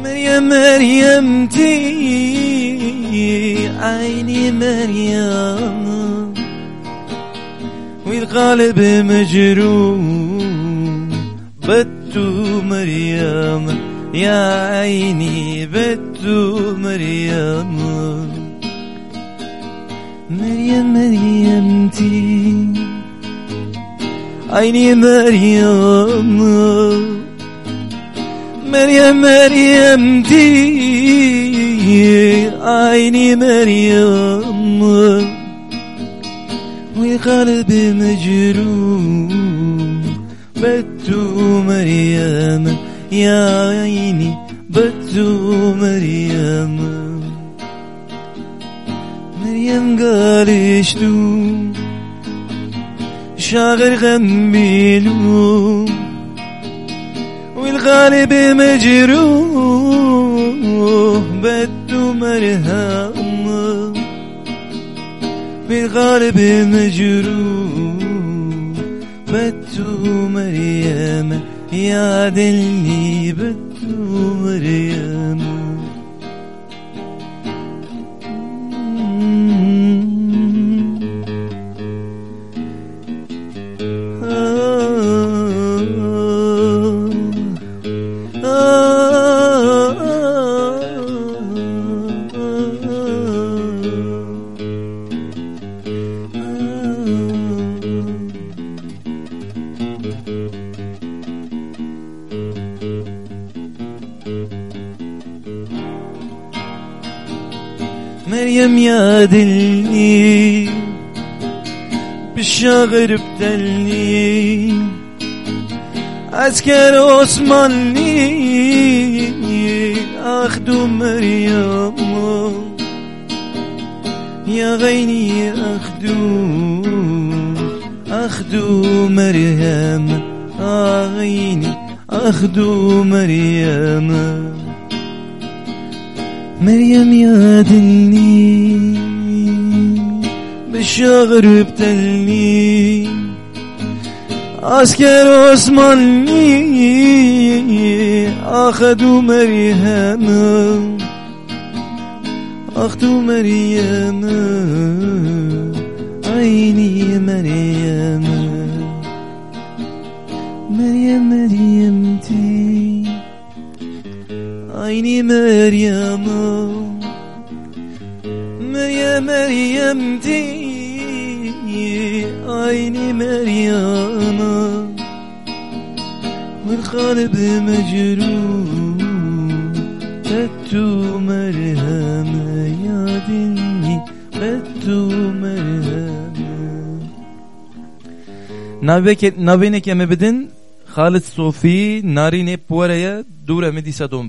مريم مريمتي عيني مريم. والقلب مجروح. بدو مريم. يا عيني بدو مريم. مريم مريمتي aynı Meryem'i Meryem Meryem değil. Aynı Meryem'i Oy kalbi mecruh Bettu Meryem'e ya ayni Bettu Meryem'e Meryem galiştu شاغر غميلو والغالب مجروح بدو مرهم بالغالب مجروح بدو مريم يا دلني بدو مريم يا دلي بالشغر بتلي عسكر عثماني اخدو مريم. يا غيني اخدو اخدو مريم. آه غيني اخدو مريم. مريم يا دلني بالشغر بتلني عسكر عثماني اخدوا مريم. اخدوا مريم عيني مريم. مريم مريمتي عيني مريم مريم مريمتي عيني مريم والقلب مجروح بدو مرهم يا دني بدو مرهم نابينك يا مبدن خالد صوفي ناريني بوريا دورة مديسة دوم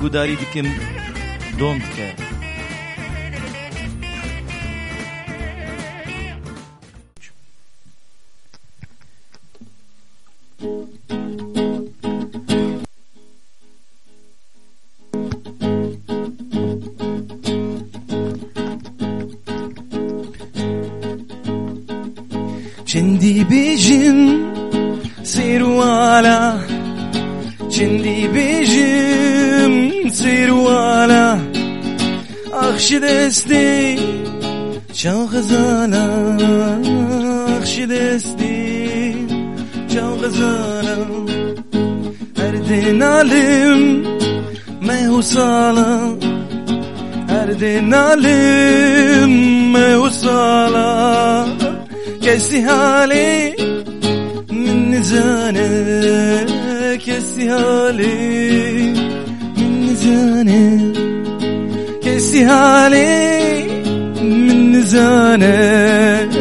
گوداری دکن bejim serwala Akşi desti Çav gazala Akşi desti Çav gazala Her din alim Mehusala Her din alim Mehusala Kesi hali من زانك يا سهالي من زانك يا سهالي من زانك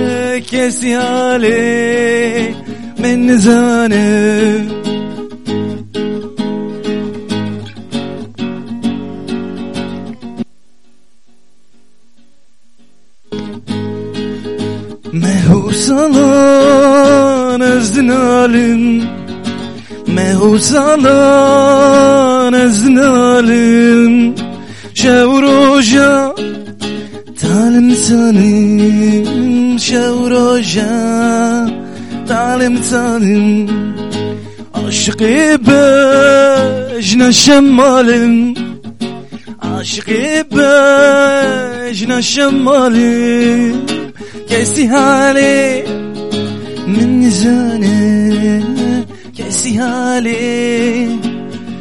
يا سهالي من زانك Mehu salan eznalim Mehu salan eznalim Şevroja Talim talim Şevroja Talim talim Aşkı bejne şemmalim Aşkı bejne şemmalim كيسي هالي من زانه كيسي هالي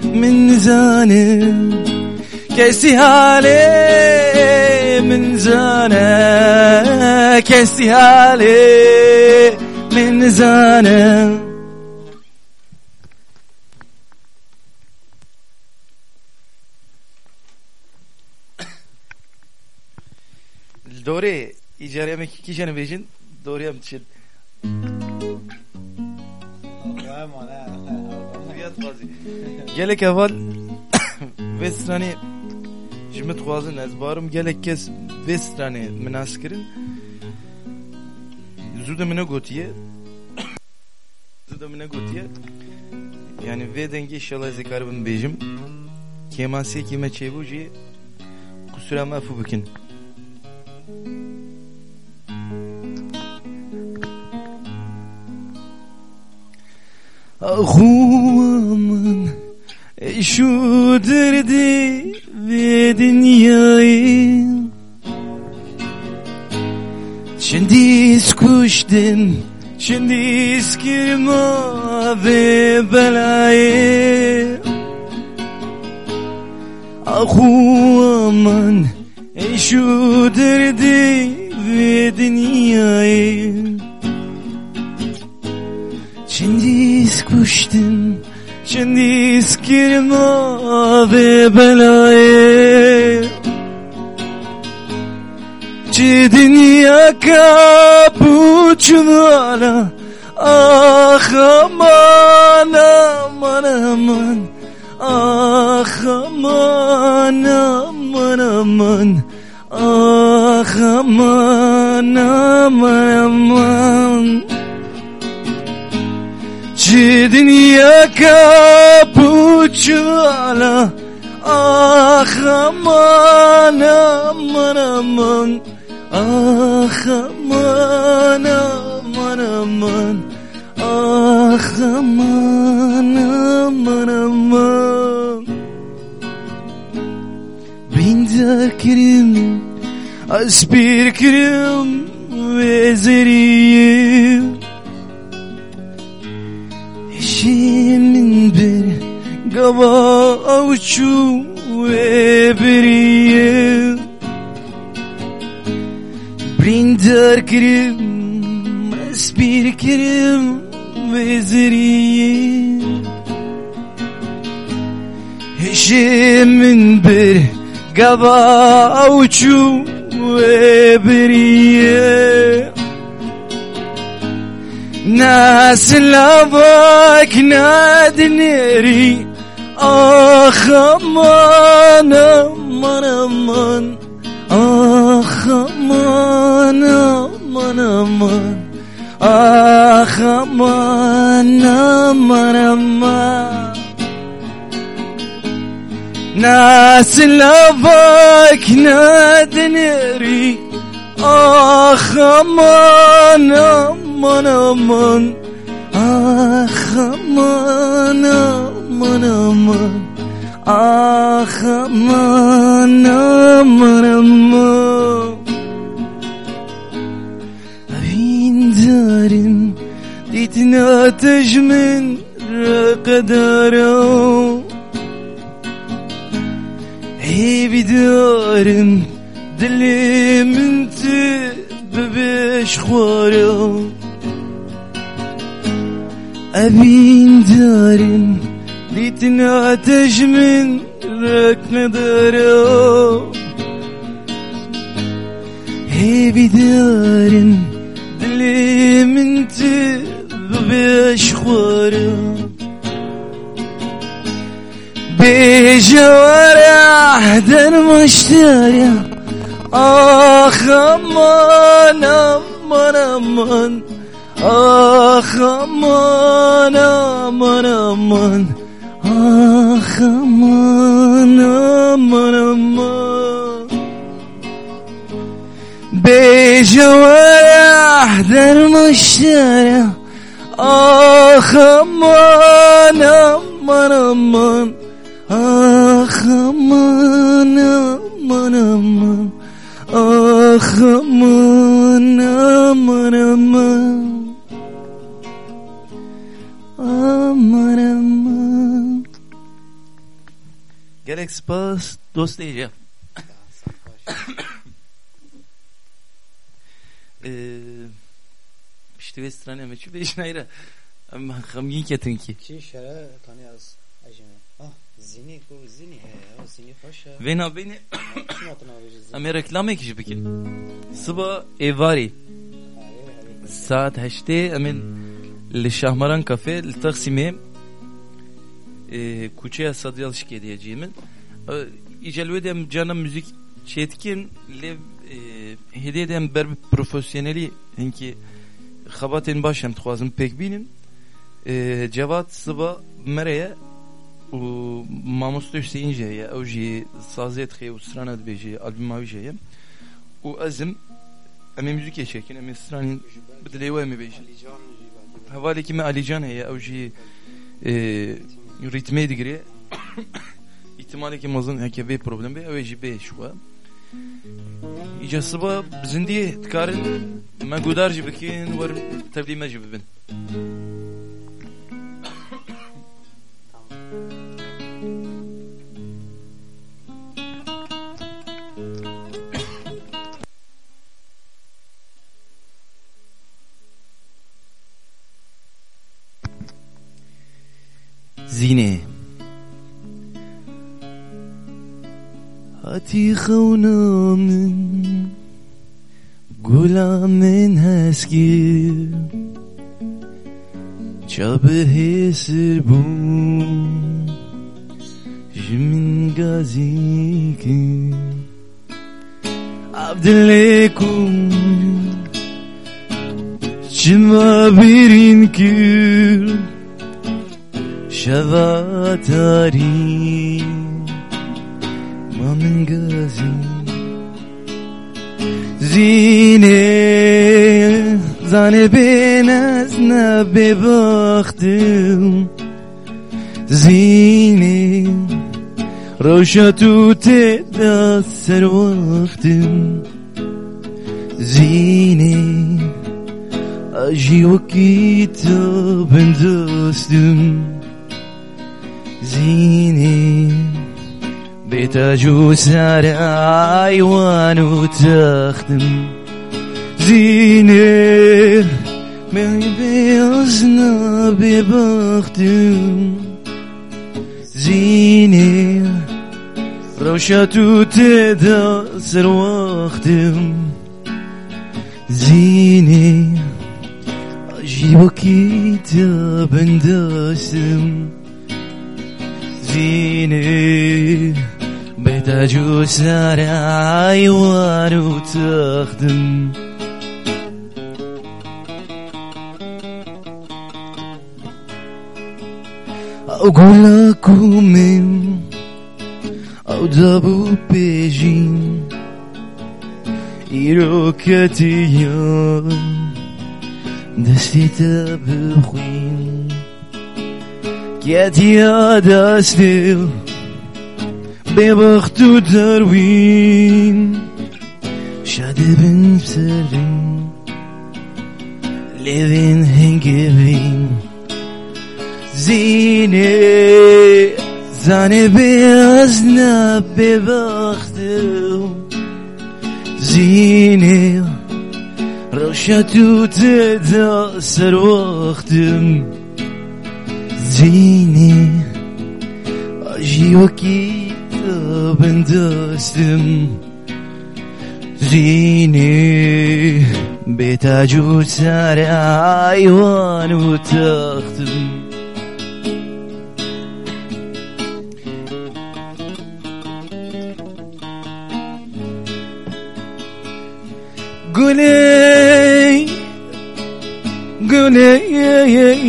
من زانه كيسي هالي من زانه كيسي هالي من زانه الدوري İcare mi kişinin bejin doğru yam çil. Gelek eval vestrani jmet xwazin ez barım gelek kes vestrani minaskirin zuda mine gotiye zuda mine gotiye yani ve denge inşallah zekaribim bejim kemansiye kime çebuji kusura mafu bikin. Aman şu derdi ve dünyayı Şimdi kuştum Şimdi skirma ve belayı Ahu aman şu derdi ve dünyayı Şimdi kuştum Şimdi skirma ve belayı. Ci dünya kapuçlara Ah aman aman aman. Ah aman aman aman. Ah aman aman aman Ci dünya kapuçlara Ah aman aman aman. Ah aman aman aman. Ah aman aman aman. Bin zakirim Az bir kirim gava avuçu ve biriye Brindar kirim Az bir kirim ve zeriye Eşimin bir gava avuçu ve biriye ناس لابك نادنيري آخ من من من. آخ امان من من. آخ من امان من. ناس لباك نادنري آخ من من من. آخ امان aman aman Ah aman aman aman Avin darin Ditna tejmin Rakadaro Hey bidarım Dilimin bebeş خوارم أبين دارم ليتنا عتج Litin ateşimin röknedir Hebi derin dilimin ti beş kuarı بجوارع دن مشتارع آخ أمان أمان أمان آخ أمان أمان أمان, أمان Ah aman aman aman. Becavara dermişler Ah aman aman aman. Ah aman aman aman. Ah aman aman aman. Aman aman. Gerek spas dosteyce. Ee, Pişti ve strane meçhul ve işin ayrı. Ama hamgin ketin ki. Çi şere tanıyaz. Acemi. Ah zini kur zini he. Zini hoş. Ve na beni. Ama reklam ekici peki. Sıba evari. Saat heşte. Amin. Lişahmaran kafe. Li e, kuçeye satılış edeceğimin e, icel edem cana müzik çetkin e, hediye edem ber profesyoneli hinki xabatin başem tuhazım pek binin e, cevat sıba mereye u mamostu Hüseyince ya evji sazet xey u sranat beji albüm avije u azim emi müzik çekin emi stranin bedelewa emi beji havale kimi alican ya evji e, ritme digri ihtimali ki mazın heke bir problem be o ji be şu İca sıba zindi tkarın ma gudar ji bikin var tevdime ji bibin زینه هاتی خونامن گلامن هسگیر چابه هسر شواتاری من قزي زینه زانه بین از نبه باختم زینه روشا تو تدا سر وقتم زینه کی و کتاب دستم زيني. بتاج سارع وأنا وتخدم. زيني من بيزنا ببخدم. زيني روشاتو تدسر واخدم. زيني أجيبك كتاب اندسم زيني بتاج سراي وانو تخدم أقول لكم من أو دابو بيجين إيروكاتيان Getiyor به وقت تو دروین. شده بین سرین لیوین هنگوین. زینه. زنه بیاز نببختم زینه. روشه تو تدا سر وقتم. gittiğini Acıyor ki ben dostum Zini Betacı sarayvanı taktım Güley Güley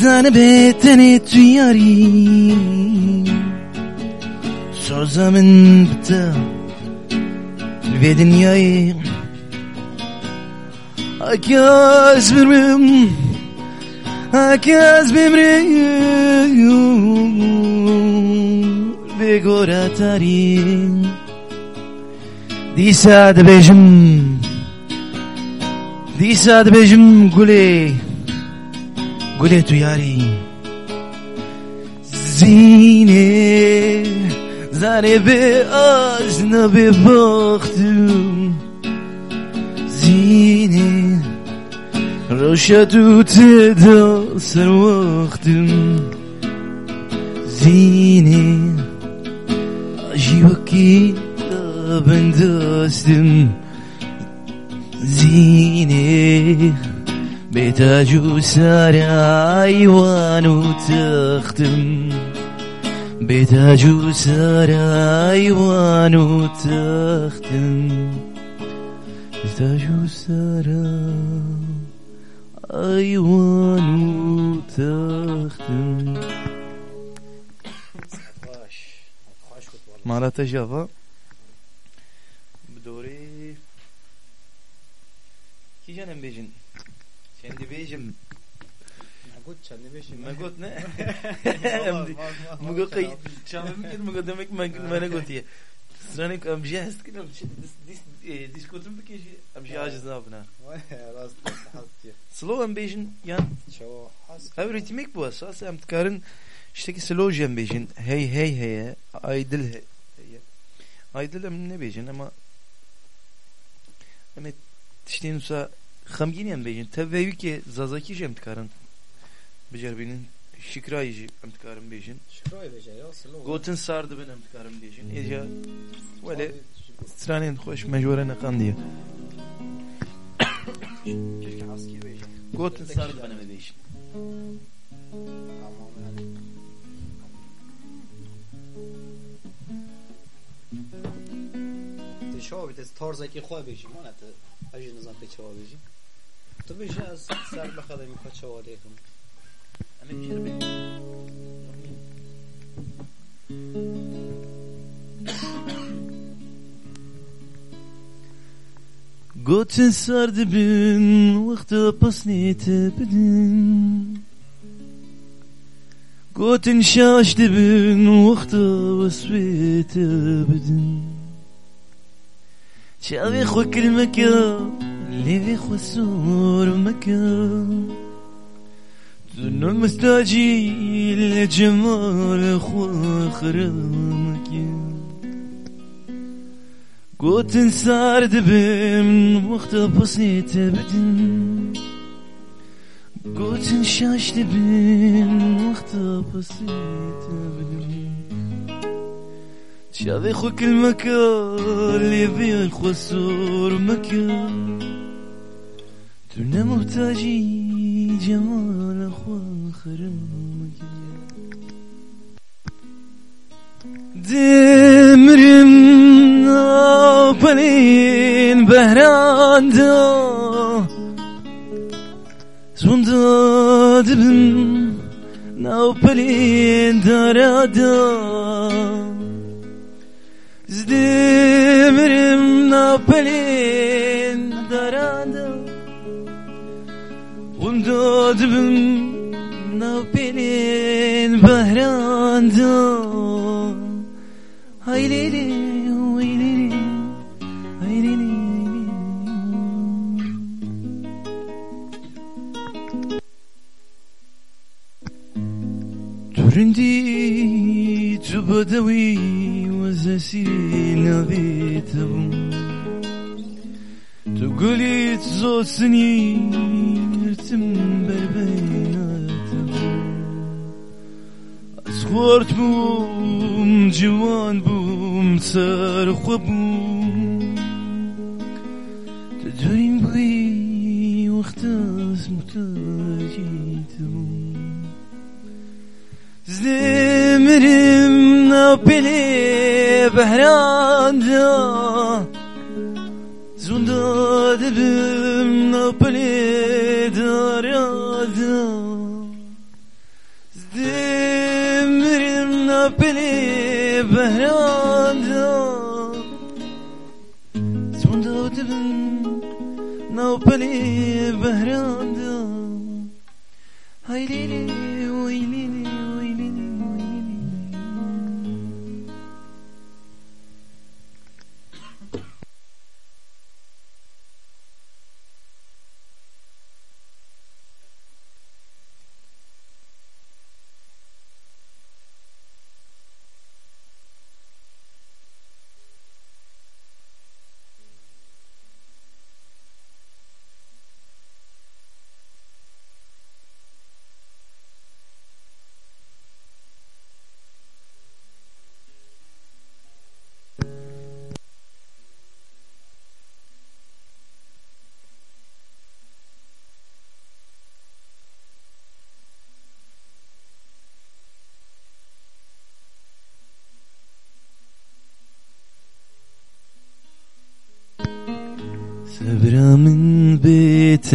زن بيتني تياري سوزا من بتا في دنياي أكاز برم أكاز بمريم بيقورا تارين دي ساد بيجم دي ساد بيجم قولي گل تو یاری. زینه زنه به آشنا به باختم زینه روشا تو تدا سر وقتم زینه عجیبکی بنداستم زینه بتاج سارة أيوان وتختم. بتاج سارة أيوان وتختم. بتاج سارة أيوان وتختم. مالات جافا بدوري. كي جانا بيجن Abicim Magot ne beşi? Magot ne? Magot kaj, čalam kjer magot demek magot je. Strani amžija, skin diskotum bi keşi amžija aciz ne yapına. Rast hastje. Slow ambition yan. Ço hast. Ev ritmik bu asas am tkarın işte ki slow ambition. Hey hey hey. Aydil hey. Aydil ne bejin ama hani, Emet işte nusa xamgin em bejin tabi ki zazaki jam tkarın bejerbinin şikrayı em tkarın bejin شكرا بيجي يا سلو gotin sardı ben em tkarın bejin eja böyle stranen hoş mecbure ne kan diye keşke haski beyeceğim gotin sardı ben em bejin شو بیت تارزه که خواه بیشی ما نه اجی نظام به چوا بیشی تو بیش از سر بخدا میخواد شواده کنم همه گوتن سرد بین وقت پس نیت بدین. گوتن شاش دبین وقت وسویت بدین. چه خو کلمه مکه اللي خسور مكان. تنو مستاجيل جمال خوخر مكان قوت انسار دبن وقت بسيت بدن. قوت انشاش دبن وقت بسيت بدن. شاذي خو كل مكان اللي ذي الخسور مكان. تنا محتاجي جمال خوا خرم Demrim napalin behranda Zunda dibim napalin darada Zdemrim napalin darada زودم نوبلين بهراندو هاي ليلي هاي ليلي هاي ليلي ترندي تبدوي وزسي نبي تبم وقليت زوج سنين ارتم بيناتهم أصغرت بوم جوان بوم سار خبوم تدري بغي وقت متاجيتهم زمرم نابلي بهران جاه Zunda debim napoli daryada Zdemirim napoli behrada Zunda debim napoli behrada Haydi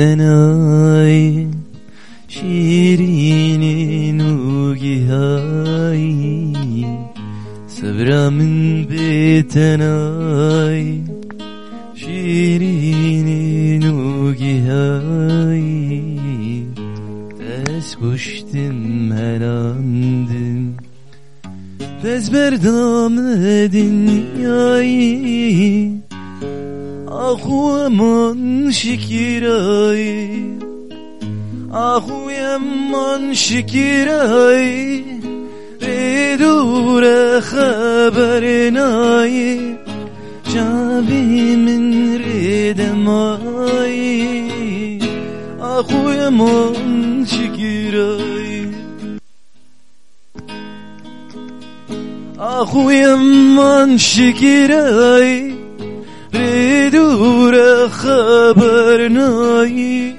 بيتناي آخوی من شکیرای. آخوی من شکیرای. ری دور خبر نای. جابی من رید مای. آخوی من شکیرای. آخوی من شکیرای. دور خبر نایی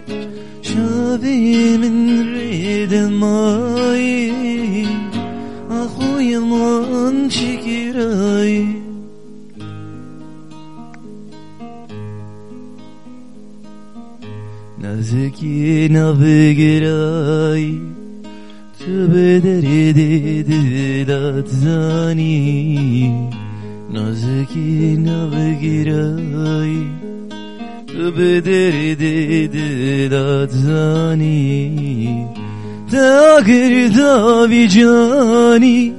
شبی من رید مایی. اخوی من چگیرایی نزکی نبگرایی، تو به درد دلت نازکی نبگیرای تو به درد دلت تا تاگر دا بیجانی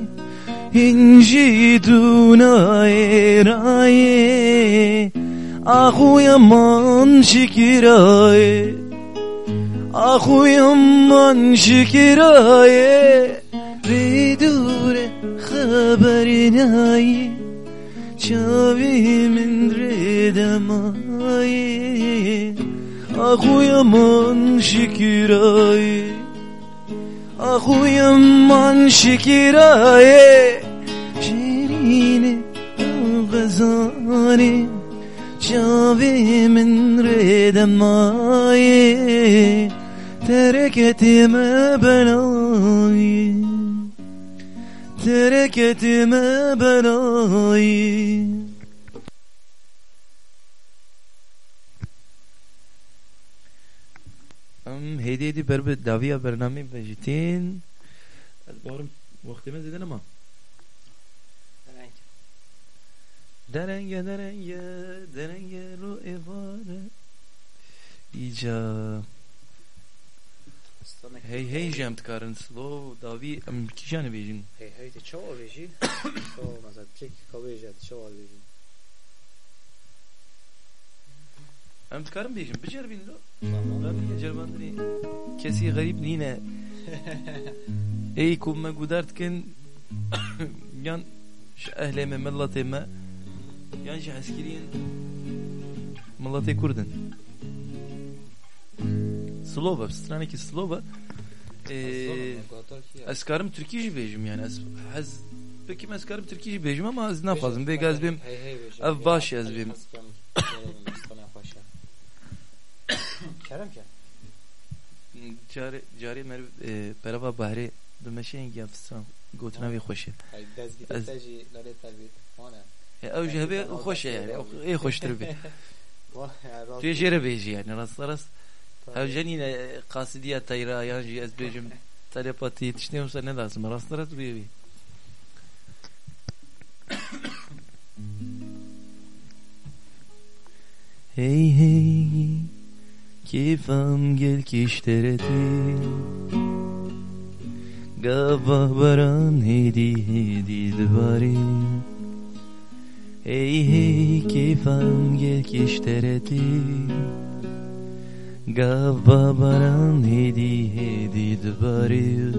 اینجی تو نایرای آخوی من شکرای. آخوی من شکرای. بدون خبر نایی. Yaman şikiraye Ahu yaman şikiraye Şirine gazane Çavimin redemaye terk etme belayı Terk etme belayı Am hediye di berbe daviya bername vejitin Barım vaktimiz edin ama Derenge derenge derenge ru evare İca Hey hey jem tkarın slo davi am kijane bejin Hey hey te çava veji. Çava mesela tek kaveja çava veji. am tkarın bejin bicer bin lo Tamam. Rabi cermandri kesi garip nine Ey kum me gudartkin yan ehleme milletime yan ş askeriyen millete kurdun Slova straneki Slova Eskarım Türkiye bejim yani. Haz peki eskarım Türkiye bejim ama az ne fazla. Be gaz bim Hey hey veji. Ev baş yaz bim. Kerem ki. cari cari mer e, perava bahri bimeşen gafsan gotna ve xoşe. Ay dezgi Ez- teji lale tabi. Ona. Ya ev jebe xoşe yani. Yan ji ez bejim telepati yetiştiğimse ne lazım? Rast rast bir. Bir. Hey hey keyfam gel kiştereti Gava baran hedi hedi dvari Hey hey keyfam gel kiştereti Gava baran hedi hedi dvari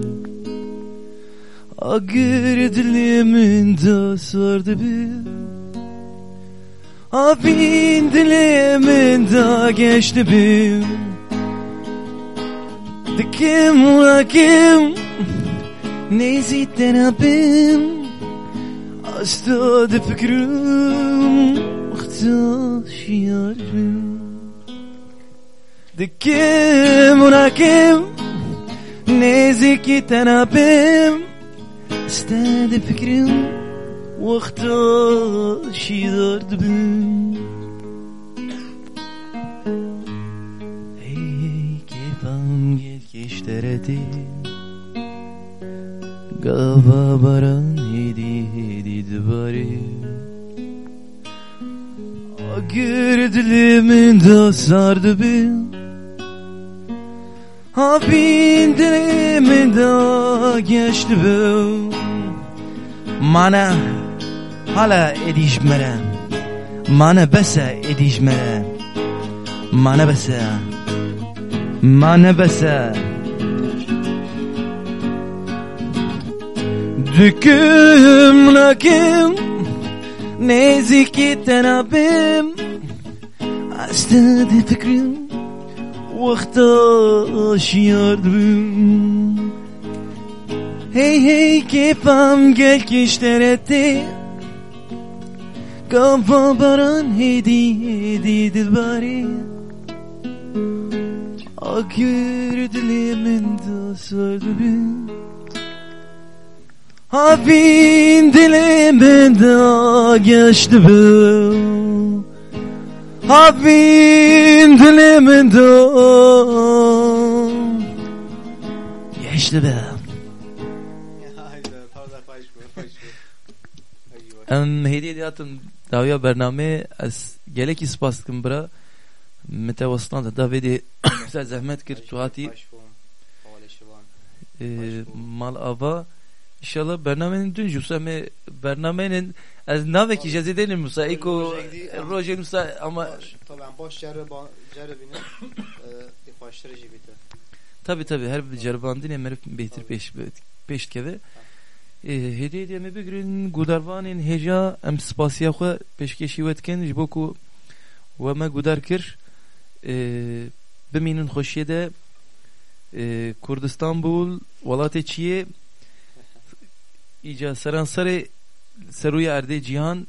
Agır dilimin de sordu bir. Abin dilimin de geçti bir. Dikim lakim Nezitten abim? Astad fikrim Muhtaç yarım Dikim lakim Nezitten abim Astad fikrim واختار يردبن Hey keyfam gel kiştereti Gava baran hedi hedi dvari Agır dilimin de sardı bin Abin dilimin de geçti bin Mana hala edişmere Mana bese edişmere Mana bese. Mana bese. Düküm lakim Neziki tenabim. Aslında fikrim Vaktaş yardım Hey hey keyfam gel kiştereti Kafa baran hedi hedi dilbari. Bir Abin dilimin de bir Abin dilimin de geçti bir Hayda tarzda faş bu faş bu. ام هدیه دیاتم داویا برنامه از گلک اسپاس کم برا متوسطان دا ویدی مثلا زحمت کرد تو هاتی e, mal ava İnşallah bernamenin dün jusame naveki jazidenin musa iko roje musa ama Tabii baş jarı jarı bini. Faştırıcı biter. tabi tabi her bir cerbandine merif behtir peş peş keve e, hediye diye me bigrin gudarvanin heja em spasiya xwe peşkeşi wetken ji bo ku we me gudar kir. E, bimînin xoşiyê de e, Kurdistan bû welatê çiyê îca seranserê سروی ارده جیهان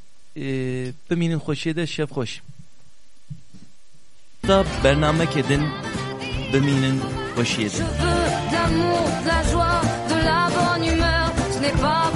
بمینین خوشیده شب خوش. تا برنامه کدن بمینین خوشیده Je veux